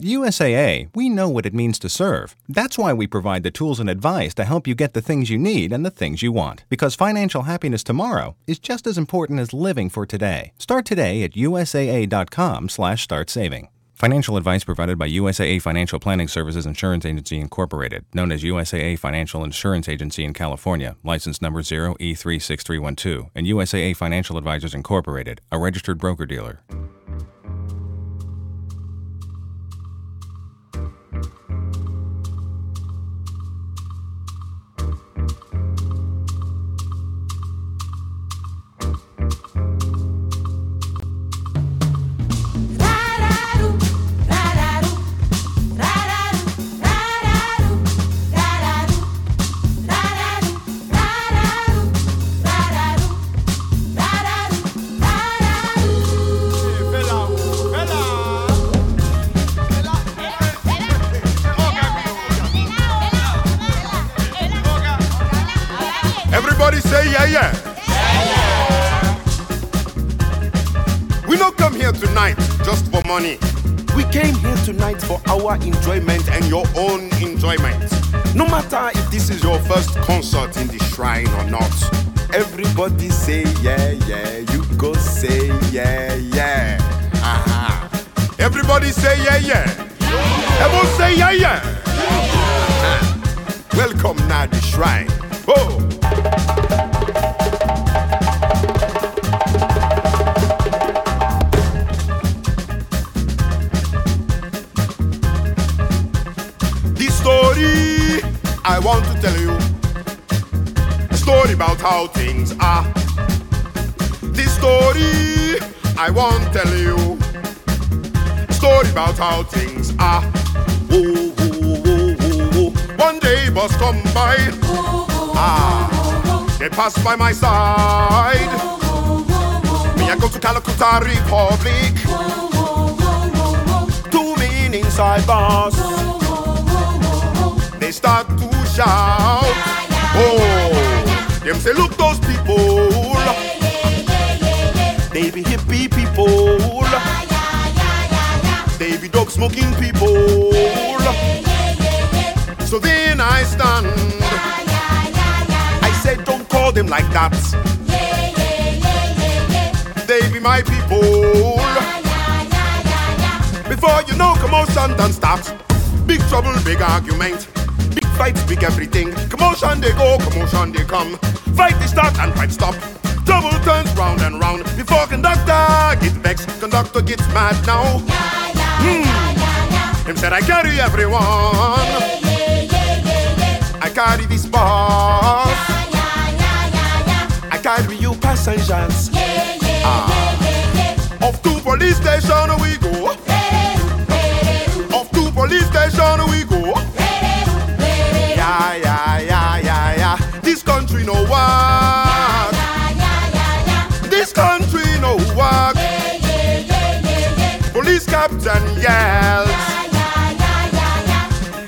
USAA, we know what it means to serve. That's why we provide the tools and advice to help you get the things you need and the things you want. Because financial happiness tomorrow is just as important as living for today. Start today at usaa.com/slash start saving. Financial advice provided by USAA Financial Planning Services Insurance Agency Incorporated, known as USAA Financial Insurance Agency in California, license number E 0E36312, and USAA Financial Advisors Incorporated, a registered broker dealer. Tonight just for money. We came here tonight for our enjoyment and your own enjoyment. No matter if this is your first concert in the shrine or not. Everybody say yeah, yeah. You go say yeah, yeah. Aha. Everybody say yeah, yeah. Everyone say yeah, yeah. Aha. Welcome now the shrine. Oh. About how things are. The story I want to tell you. Story about how things are. Whoa, whoa, whoa, whoa, whoa. One day bus come by. Ah, they pass by my side. Me I go to Kalakuta Republic. Two men inside bus. They start to shout. Oh, them say look those people. They be hippie people. They be dope smoking people. So then I stand. I said, don't call them like that. They be my people. Before you know, commotion done start. Big trouble, big argument. Big fights, big everything. Commotion they go, commotion they come. Fight they start and fight stop. Double turns round and round. Before conductor gets vexed, conductor gets mad now. Yeah, yeah, Hmm. Him said I carry everyone. Yeah, yeah, yeah, yeah, yeah. I carry this bus. I carry you passengers. Ah. Off to police station we go. Off to police station we go. Yeah. This country no work. This country no work. Police captain yells.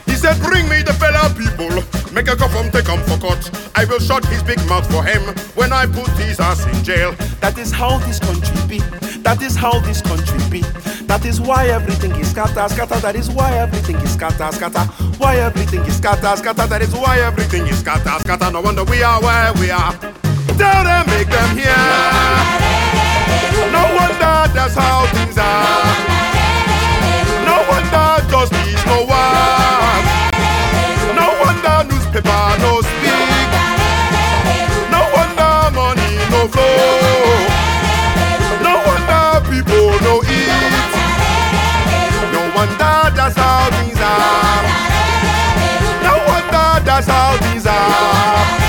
He said, Bring me the Fela people. Make a from take him for court. I will shut his big mouth for him when I put his ass in jail. That is how this country be. That is how this country be. That is why everything is scatter, scatter. That is why everything is scatter, scatter. Why everything is scatter, scatter. That is why everything is scatter, scatter. No wonder we are where we are. Tell them, make them hear. No wonder that's how things are. No wonder justice no work. No wonder no speak. No wonder money no flow. No wonder people no eat. No wonder that's how things are. No wonder that's how things are.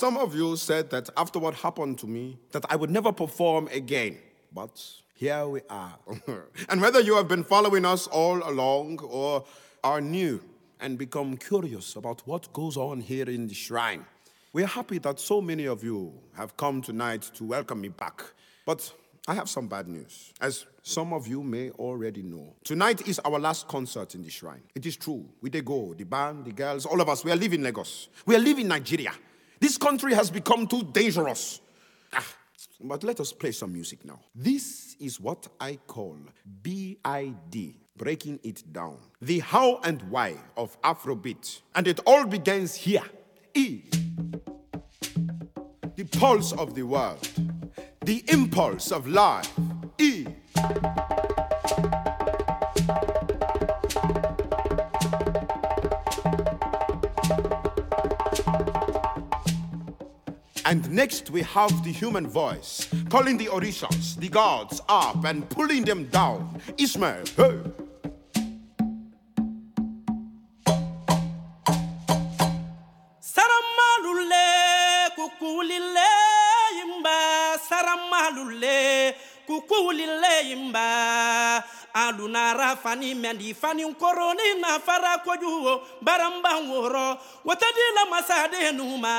Some of you said that after what happened to me, that I would never perform again. But here we are. and whether you have been following us all along or are new and become curious about what goes on here in the shrine, we're happy that so many of you have come tonight to welcome me back. But I have some bad news. As some of you may already know, tonight is our last concert in the shrine. It is true. We they go, the band, the girls, all of us. We are leaving Lagos. We are leaving Nigeria. This country has become too dangerous. Ah, but let us play some music now. This is what I call BID, breaking it down. The how and why of Afrobeat. And it all begins here. E. The pulse of the world. The impulse of life. E. And next we have the human voice, calling the Orishas, the gods, up and pulling them down. Ishmael, hey. Fani mendi fani koroni na fara kojuo baramba woro watadila masade numa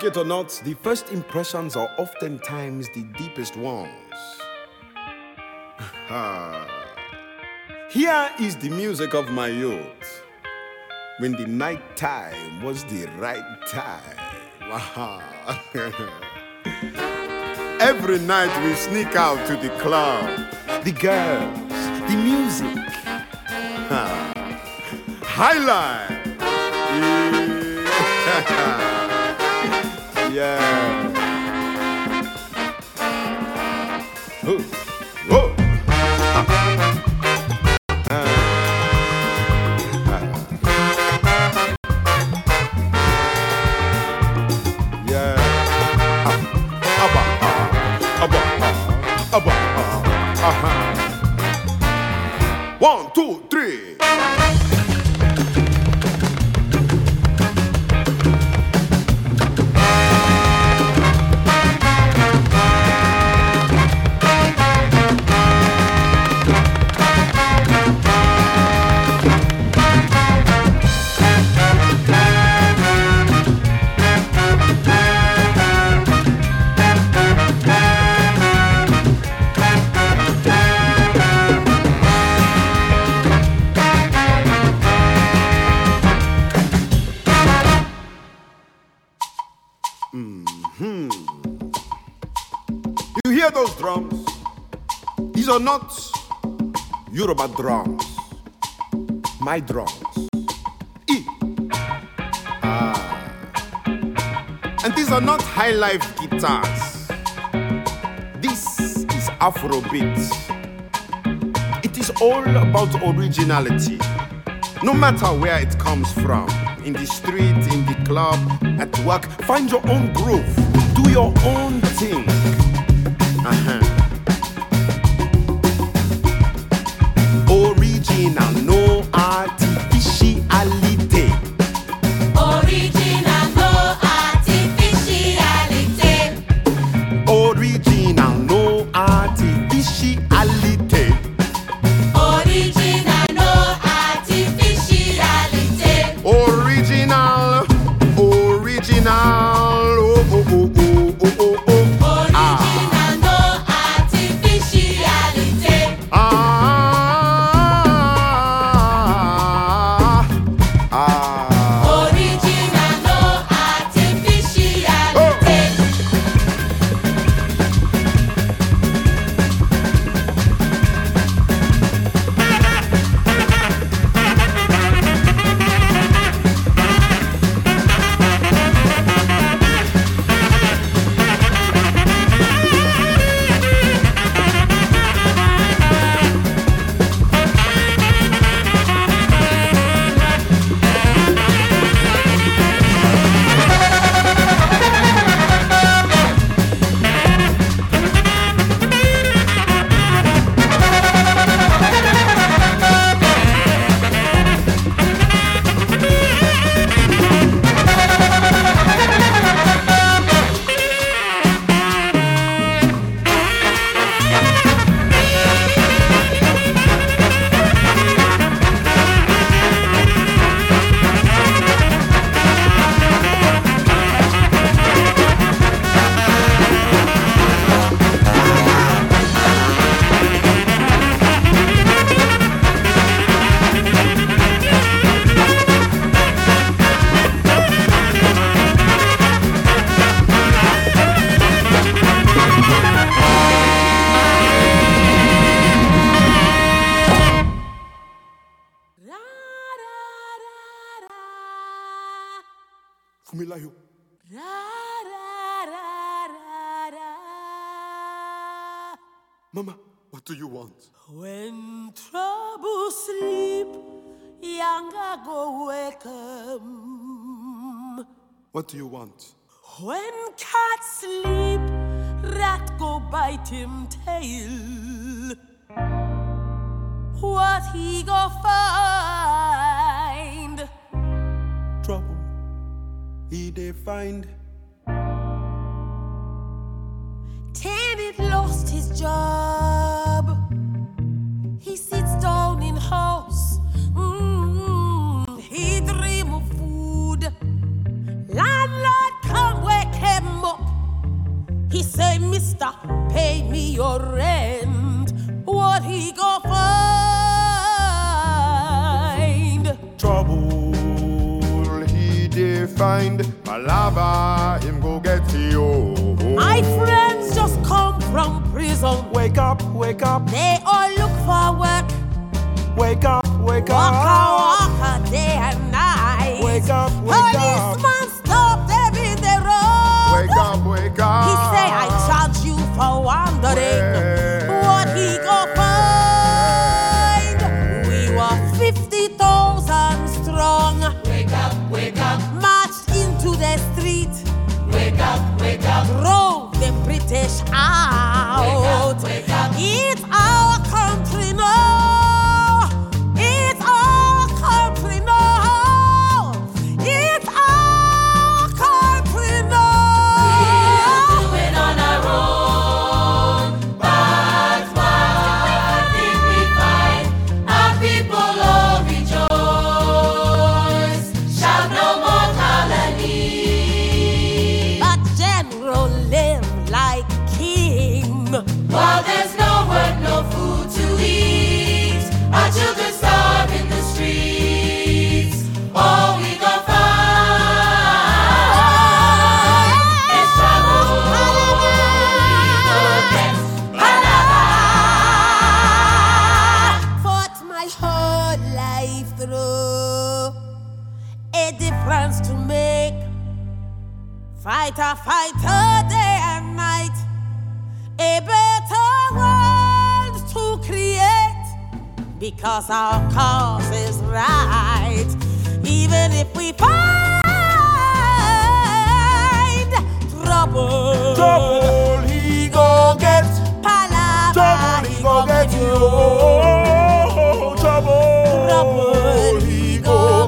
Like it or not, the first impressions are oftentimes the deepest ones. Here is the music of my youth. When the night time was the right time. Every night we sneak out to the club. The girls, the music. Highlight. Yeah. Ooh. Whoa. Those drums? These are not Yoruba drums. My drums. E. Ah. And these are not high life guitars. This is Afrobeat. It is all about originality. No matter where it comes from, in the street, in the club, at work, find your own groove. Do your own thing. Uh-huh. Sleep, go wake 'em. What do you want? When cat sleep, rat go bite him tail. What he go find? Trouble. He they find. Tenet lost his job. He sits down in house. Mm, he dream of food. Landlord come wake him up. He say, Mister, pay me your rent. What he go find? Trouble. He they find. Palava him go get you. My friends just come from prison. Wake up, wake up, They all look for work. wake up, wake Walk up. walk a day and night. Wake up, wake up. Policeman stop them in the road. Wake up, wake up. He say I charge you for wandering. Wake What he go find? We were fifty thousand strong. Wake up, wake up, Marched into the street. wake up, wake up. Drove the British out. It's Fighter, fighter, day and night. A better world to create. Because our cause is right. Even if we find trouble. Trouble he go get. Palava, Trouble he go get you. Oh, Trouble. Trouble he go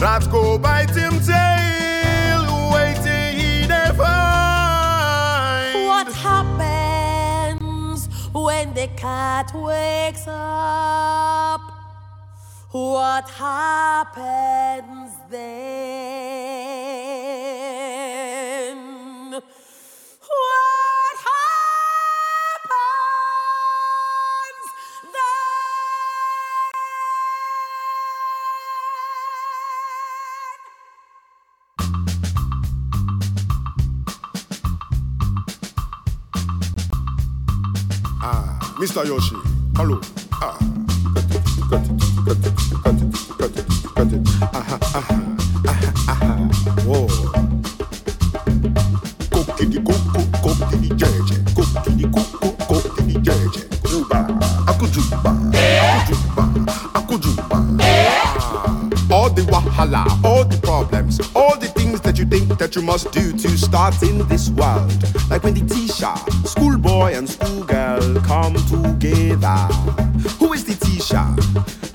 rats go bite him tail. Waiting he they find. What happens when the cat wakes up? What happens then? Mr. Yoshi, hello. Ah, cut it, cut it, cut it, cut it, cut it, cut it. Aha, aha, aha, aha. Whoa. Kokidi koko, kokidi jeje, kokidi koko, kokidi jeje. Juba, akujuba, akujuba, akujuba. Ah, All the wahala, all the problems, all the things that you think that you must do to start in this world. Like when the teacher, schoolboy and schoolgirl come together. Who is the teacher?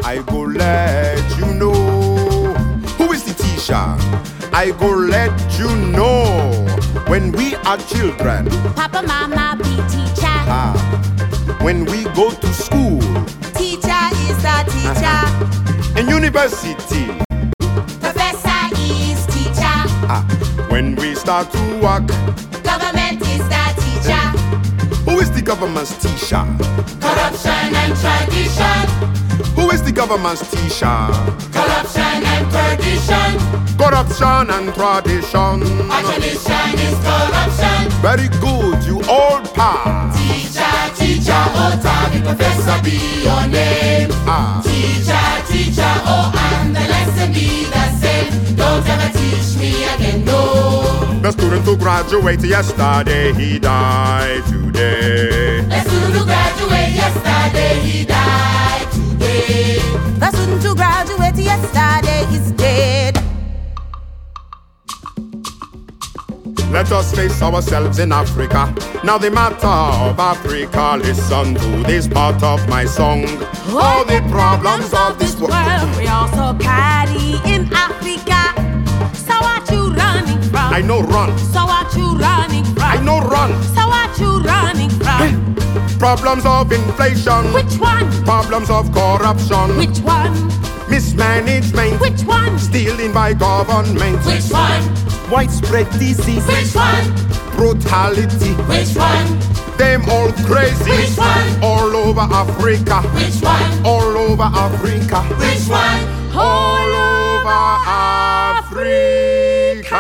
I go let you know. Who is the teacher? I go let you know. When we are children, Papa, mama, be teacher. ah, when we go to school, Teacher is the teacher. in university, Professor is teacher. ah, when we start to work, government's teacher? corruption and tradition. Who is the government's teacher? Corruption and perdition. Corruption and tradition. Our tradition is corruption. Very good, you all pass. Teacher, teacher, oh Tommy Professor be your name. Ah. Teacher, teacher, oh, and the lesson be the same. Don't ever teach me again, no. The student who graduated yesterday, he died today. The student who graduated yesterday, he died today. The student who graduated yesterday is dead. Let us face ourselves in Africa. Now the matter of Africa, listen to this part of my song. Oh, All the problems of this world. We also carry in Africa. So what you running? I know run. So what you running from? I know run. So what you running from? Problems of inflation. Which one? Problems of corruption. Which one? Mismanagement. Which one? Stealing by government. Which one? Widespread disease. Which one? Brutality. Which one? Them all crazy. Which one? All over Africa. Which one? All over Africa. Which one? All over Africa. The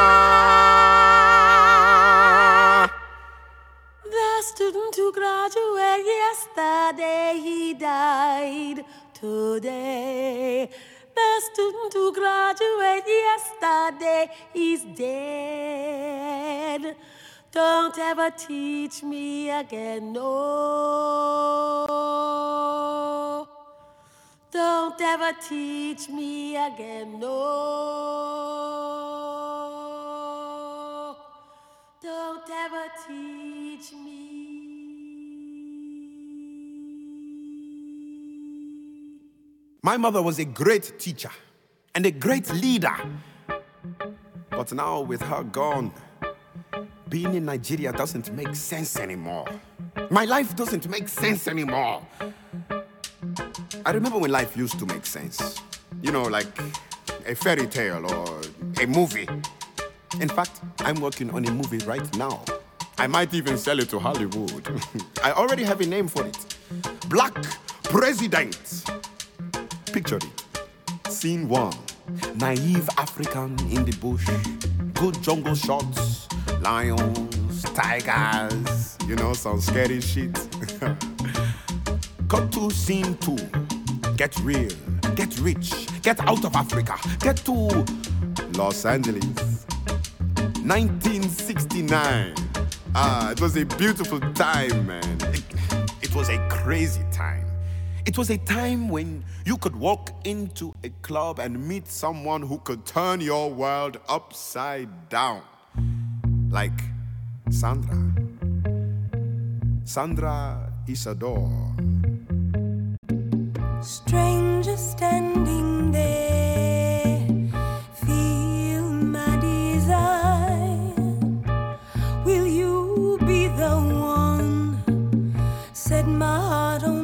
student who graduated yesterday, he died today. The student who graduated yesterday, is dead. Don't ever teach me again, no. Don't ever teach me again, no. Don't ever teach me. My mother was a great teacher and a great leader. But now, with her gone, being in Nigeria doesn't make sense anymore. My life doesn't make sense anymore. I remember when life used to make sense. You know, like a fairy tale or a movie. In fact, I'm working on a movie right now. I might even sell it to Hollywood. I already have a name for it Black President. Picture it. Scene one naive African in the bush, good jungle shots, lions, tigers, you know, some scary shit. Cut to scene two. Get real, get rich, get out of Africa, get to Los Angeles. 1969. Ah, it was a beautiful time, man. It, it was a crazy time. It was a time when you could walk into a club and meet someone who could turn your world upside down. Like Sandra. Sandra Izsadore. Stranger standing there, feel my desire. Will you be the one? Set my heart on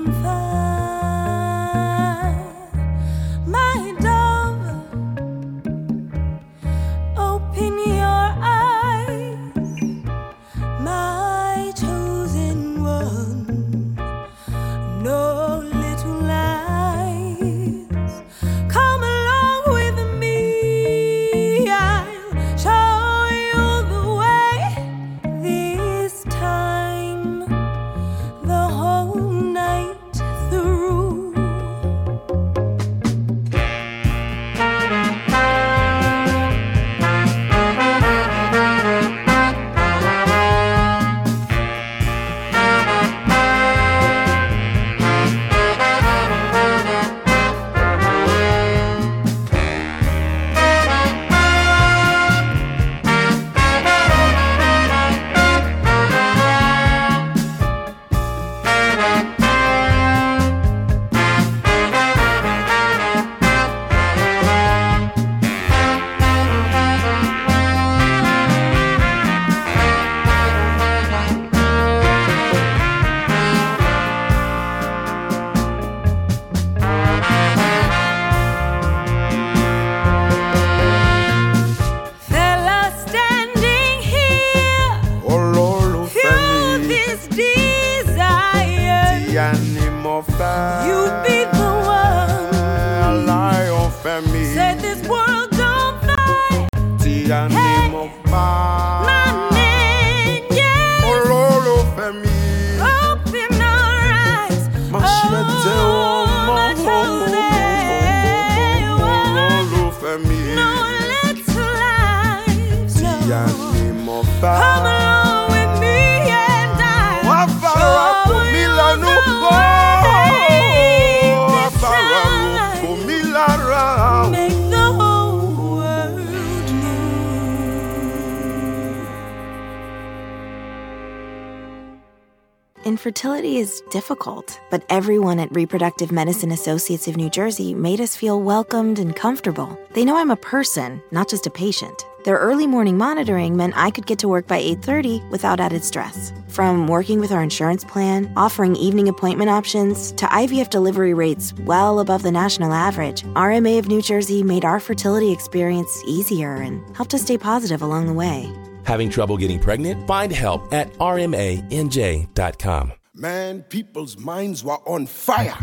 Is difficult, but everyone at Reproductive Medicine Associates of New Jersey made us feel welcomed and comfortable. They know I'm a person, not just a patient. Their early morning monitoring meant I could get to work by 8:30 without added stress. From working with our insurance plan, offering evening appointment options, to IVF delivery rates well above the national average, RMA of New Jersey made our fertility experience easier and helped us stay positive along the way. Having trouble getting pregnant? Find help at rmanj.com. Man, people's minds were on fire.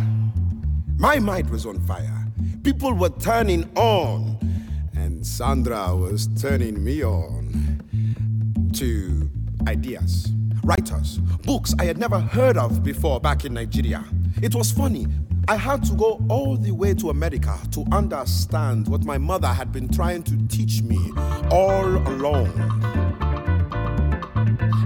My mind was on fire. People were turning on. And Sandra was turning me on to ideas, writers, books I had never heard of before back in Nigeria. It was funny. I had to go all the way to America to understand what my mother had been trying to teach me all along.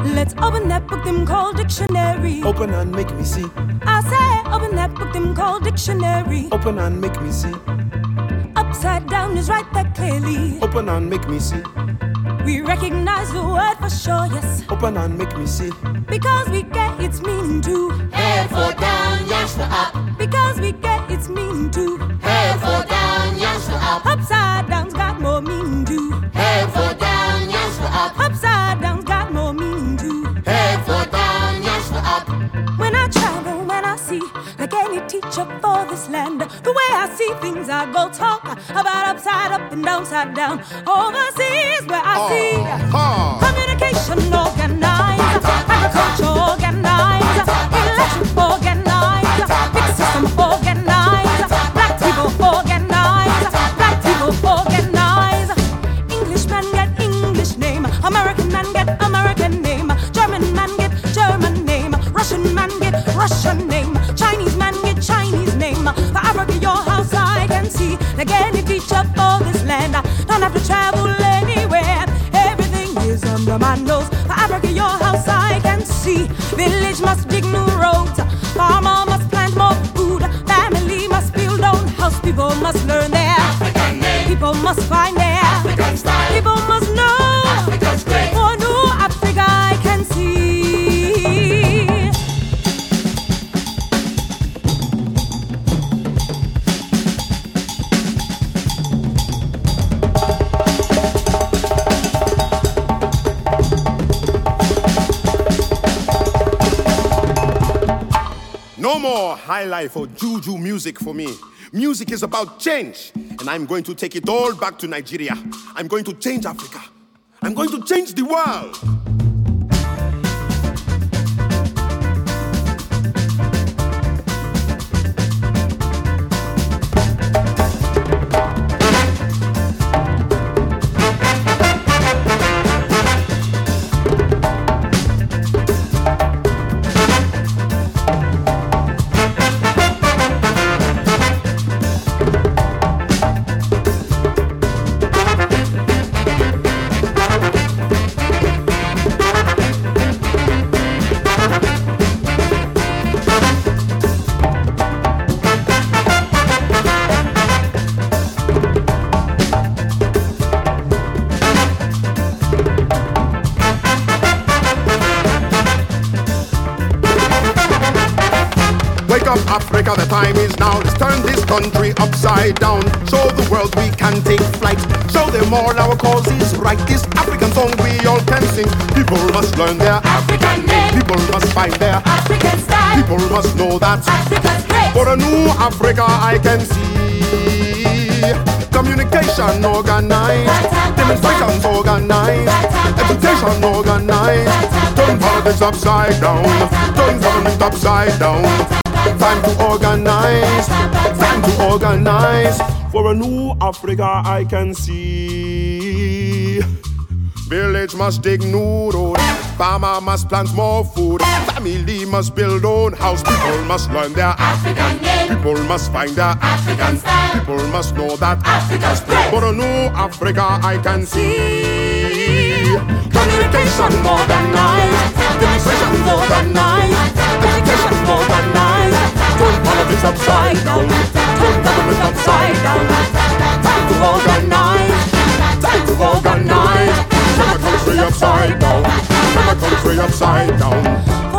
Let's open that book them called dictionary. Open and make me see. I say open that book them called dictionary. Open and make me see. Upside down is right there clearly. Open and make me see. We recognize the word for sure, yes. Open and make me see. Because we get its meaning too. Head for down, yes for up. Because we get its meaning too. Head for down, yes for up. Upside down's teacher for this land, the way I see things, I go talk about upside up and downside down. Overseas, where I see oh, communication organized, agriculture organized, election organized, big system organized, black people organized, black people organized. English man get English name, American man get American name, German man get German name, Russian man get Russian name, Chinese man get Name. For Africa, your house I can see. Like any teacher for this land, I don't have to travel anywhere. Everything is under my nose. For Africa, your house I can see. Village must dig new roads. Farmer must plant more food. Family must build own house. People must learn their African name. People must find their African style. People must more high life or juju music for me. Music is about change, and I'm going to take it all back to Nigeria. I'm going to change Africa. I'm going to change the world. Country upside down. Show the world we can take flight. Show them all our cause is right. This African song we all can sing. People must learn their African name. People must find their African style. People must know that Africa's great. For a new Africa I can see. Communication organized, demonstrations organized, education organized. Turn politics upside down, turn government upside down. Time to organize, time to organize. For a new Africa I can see. Village must dig new road. Farmer must plant more food. Family must build own house. People must learn their African name. People must find their African style. People must know that Africa's great. For a new Africa I can see. Communication more than nice. Demonstration more than nice. Education more than nice. Love is upside down. Love is upside down. Time to organize. Time to organize. Turn the country upside down. Turn the country upside down.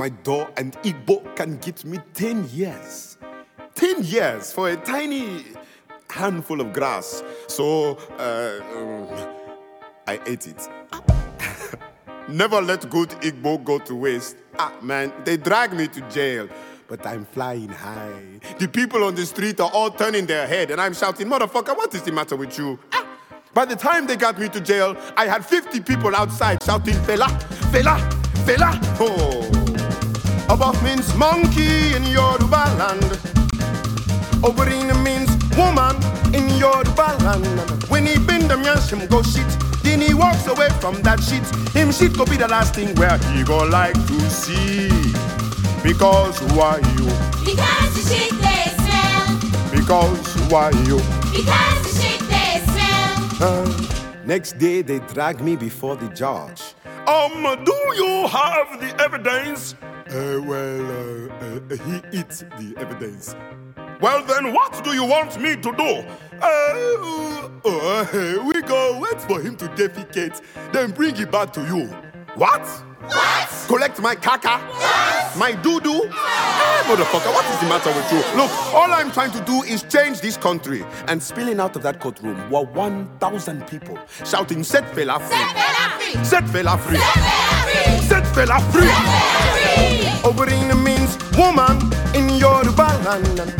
My door, and Igbo can get me 10 years. 10 years for a tiny handful of grass. So, uh, um, I ate it. Never let good Igbo go to waste. Ah, man, they drag me to jail. But I'm flying high. The people on the street are all turning their head, and I'm shouting, Motherfucker, what is the matter with you? Ah. By the time they got me to jail, I had 50 people outside shouting, Fela, Fela, Fela. Oh. Above means monkey in Yoruba land. Oberina means woman in Yoruba land. When he bend them yansh him go shit. Then he walks away from that shit. Him shit could be the last thing where he go like to see. Because why you? Because the shit they smell. Because why you? Because the shit they smell. Uh, next day they drag me before the judge. Um, do you have the evidence? Uh, well, uh, uh, he eats the evidence. Well, then, what do you want me to do? Uh, uh, we go wait for him to defecate, then bring it back to you. What? What? Collect my caca? What? My doo doo? Hey, motherfucker, what is the matter with you? Look, all I'm trying to do is change this country. And spilling out of that courtroom were 1,000 people shouting, Set Fela free! Set Fela free! Set Fela free! Set Fela free! Oberina means woman in Yoruba land.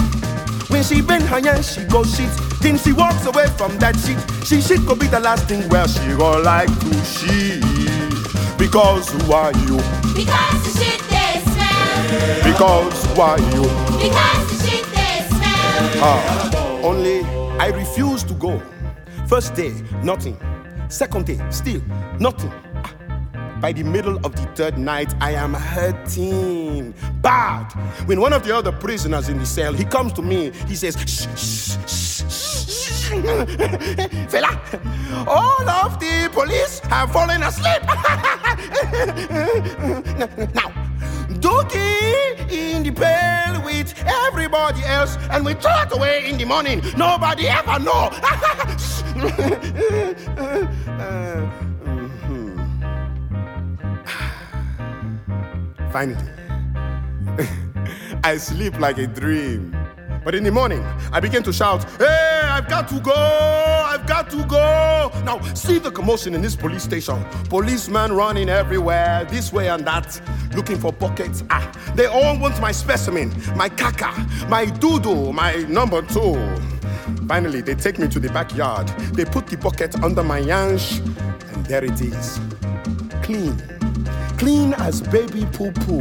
When she bend her hand, she go shit. Then she walks away from that shit. She shit could be the last thing where she go like to shit. Because who are you? Because the shit they smell. Because why you? Because the shit they smell. Ah, only I refuse to go. First day, nothing. Second day, still nothing. Ah, By the middle of the third night, I am hurting bad. When one of the other prisoners in the cell, he comes to me, he says, shh, shh, shh, shh, shh. Fela, all of the police have fallen asleep. now, Dookie in the pail with everybody else, and we throw it away in the morning. Nobody ever know. Uh, mhm. Finally, I sleep like a dream. But in the morning, I begin to shout, Hey, I've got to go! I've got to go! Now, see the commotion in this police station. Policemen running everywhere, this way and that, looking for pockets. Ah, they all want my specimen, my caca, my doodle, my number two. Finally, they take me to the backyard. They put the bucket under my yansh, and there it is. Clean. Clean as baby poo poo.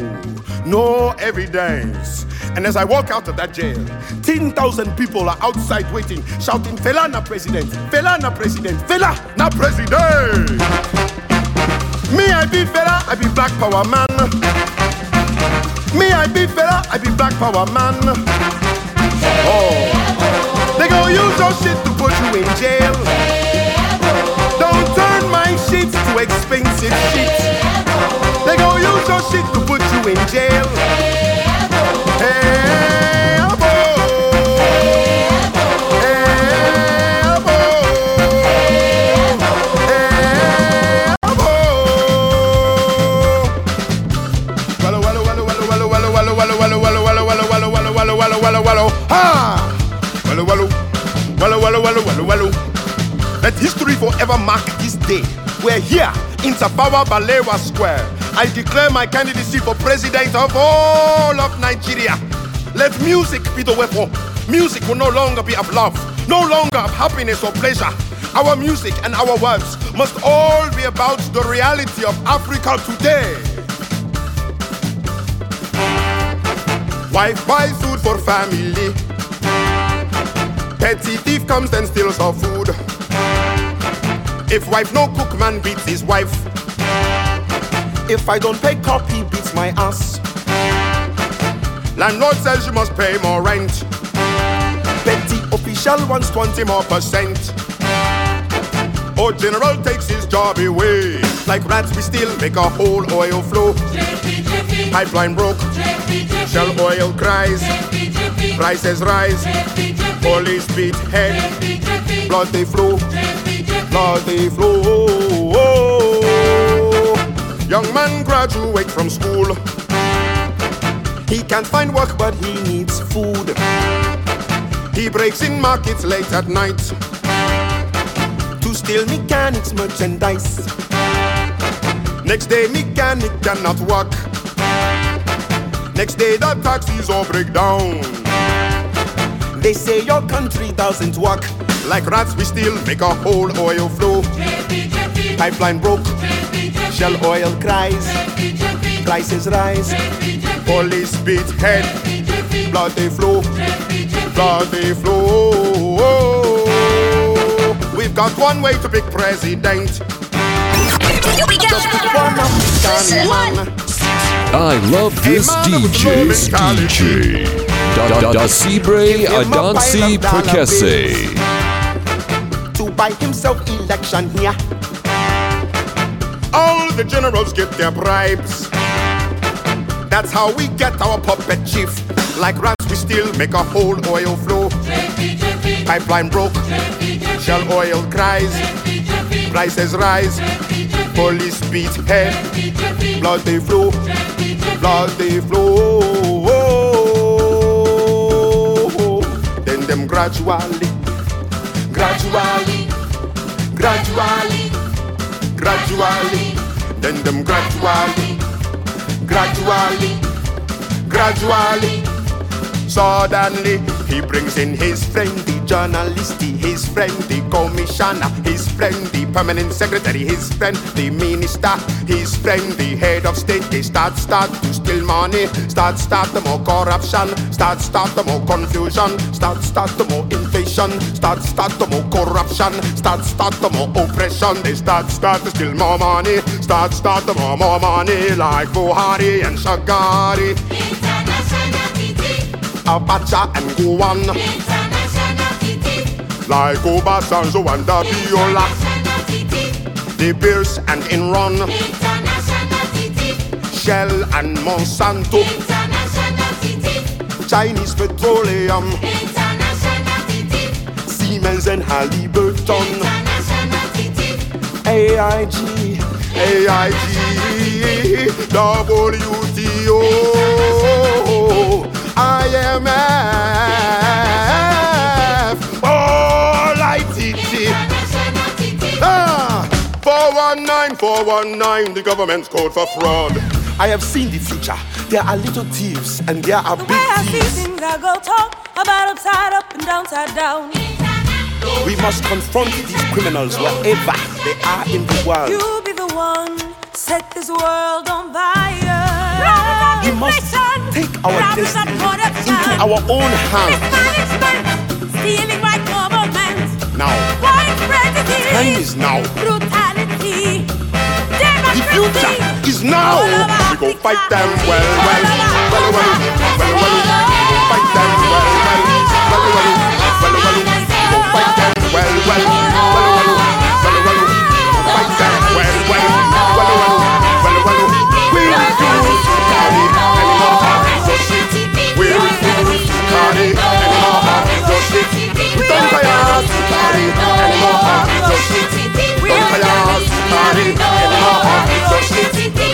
No evidence. And as I walk out of that jail, 10,000 people are outside waiting, shouting, Fela na president, Fela na president, Fela na president. Me, I be Fela, I be black power man. Me, I be Fela, I be black power man. Oh. They gonna use your shit to put you in jail. Don't turn my shit to expensive shit. They gonna use your shit to put you in jail. Hey, abo. Hey, abo. Hey, wallow, wallow, wallow, wallow, wallow, wallow, wallow, wallow, wallow, wallow, wallow, wallow, wallow, wallow, wallow, wallow. Ha! Wallow, wallow, wallow, wallow, wallow, wallow, wallow. Let history forever mark this day. We're here in Tafawa Balewa Square. I declare my candidacy for president of all of Nigeria. Let music be the weapon. Music will no longer be of love, no longer of happiness or pleasure. Our music and our words must all be about the reality of Africa today. Wife buys food for family. Petty thief comes and steals our food. If wife no cook, man beats his wife. If I don't pay cop, he beats my ass. Landlord says you must pay more rent. Petty official wants 20 more percent. Oh, general takes his job away. Like rats, we still make a whole oil flow. Pipeline broke, shell oil cries, prices rise, police beat head, blood they flow, blood they flow. Young man graduate from school. He can't find work, but he needs food. He breaks in markets late at night to steal mechanics merchandise. Next day, mechanic cannot work. Next day, the taxis all break down. They say your country doesn't work. Like rats, we still make a whole oil flow. Pipeline broke, shell oil cries, prices rise. Police beat head, blood they flow, blood they flow. We've got one way to pick president. Just pick one African man. I love this DJ's DJ. Da da da Sibre Adansi Prekese. to buy himself election here. The generals get their bribes. That's how we get our puppet chief. Like rats, we still make a whole oil flow. Pipeline broke, shell oil cries, prices rise, police beat head, blood they flow, blood they flow. Then them gradually gradually, gradually, gradually, then them gradually, gradually, gradually. Suddenly, he brings in his friend, the journalist, his friend, the commissioner, his friend, the permanent secretary, his friend, the minister, his friend, the head of state. They start, start to steal money, start, start the more corruption, start, start the more confusion, start, start the more inflation, start, start the more corruption, start, start the more oppression. They start, start to steal more money, start, start the more, more money, like Buhari and Shagari. Abacha and Gowon. Like Obasanjo and Abiola. De Beers and Enron. Shell and Monsanto. Chinese Petroleum. Siemens and Halliburton. AIG, AIG, WTO, IMF, all ITT. Ah, 419, 419, the government's code for fraud. I have seen the future. There are little thieves and there are The big way I see things, I go talk about upside up and downside down. We must confront these criminals wherever they are in the world. You be the one, set this world on fire. We must take our destiny. into our own hands. Stealing right government, Now, prejudice, time is now. brutality, The future is now. We go fight them. Well, well, well, well, well, well. We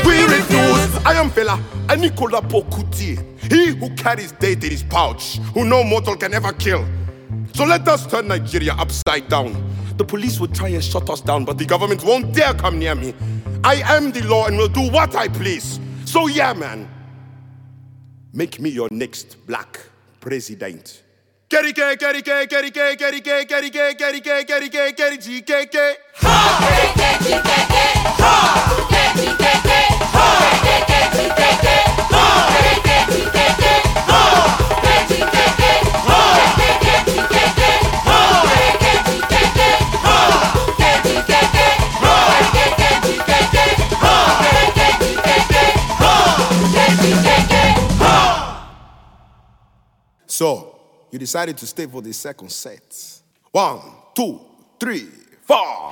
We refuse. I am Fela, a Nicola Pokuti. He who carries death in his pouch, who no mortal can ever kill. So let us turn Nigeria upside down. The police will try and shut us down, but the government won't dare come near me. I am the law and will do what I please. So yeah, man. Make me your next black president. Kerry K, Kerry K, Kerry K, Kerry K, Kerry K, Kerry K, Kerry K, Kerry G, K, K. So, you decided to stay for the second set. One, two, three, four.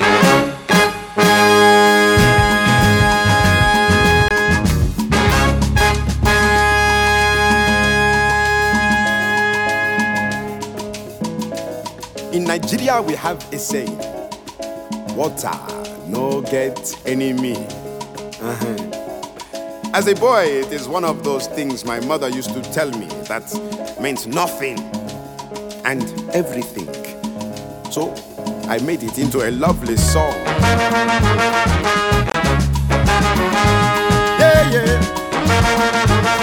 In Nigeria, we have a saying water no get enemy. Uh-huh. As a boy, it is one of those things my mother used to tell me that meant nothing and everything. So I made it into a lovely song. Yeah, yeah.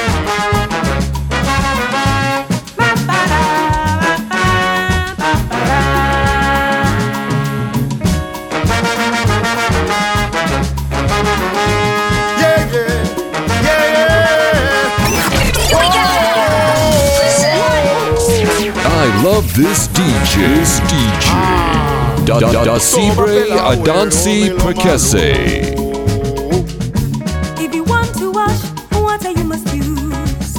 I love this DJ. This DJ. Da da da Sibre Adansi Prekese. If you want to wash, water you must use.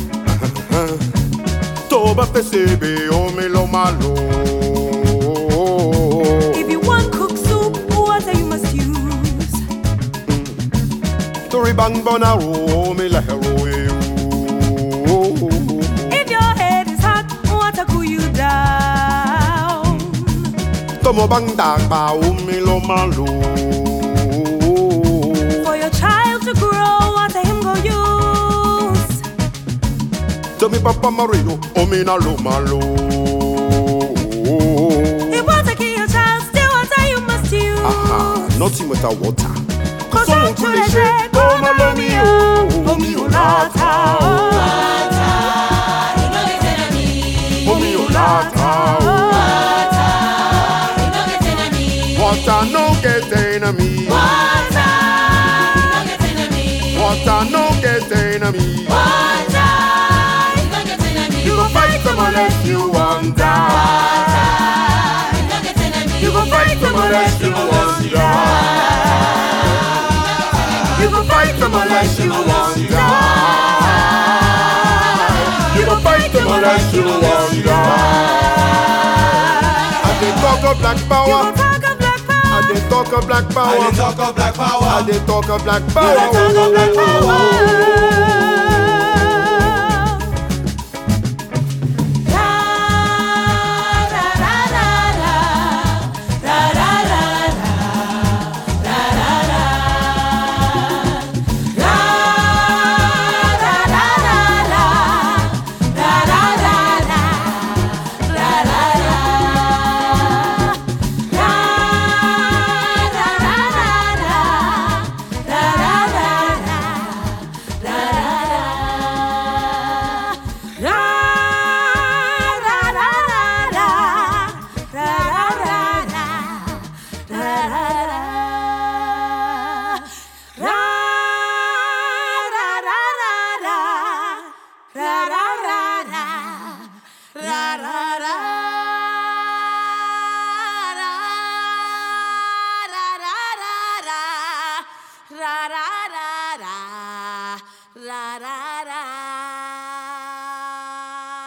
Toba pesebe omelo malo. If you want cook soup, water you must use. Tori bang bonaro omela hero. Tomo bang dang ba omelo malo. For your child to grow, water him go use. Tomi papa marino omena lo malo. If water kill your child, still water you must use. Aha, nothing without water. Cause I'm too late, come along me, oh, me, oh, lata. Omi o lata get enemy. You go fight them unless you want die. You go fight them unless you want die. You go fight them unless you want die. You go fight them unless you want die. I dey talk of black power. I dey talk of black power. I dey talk of black power. I dey talk of black power.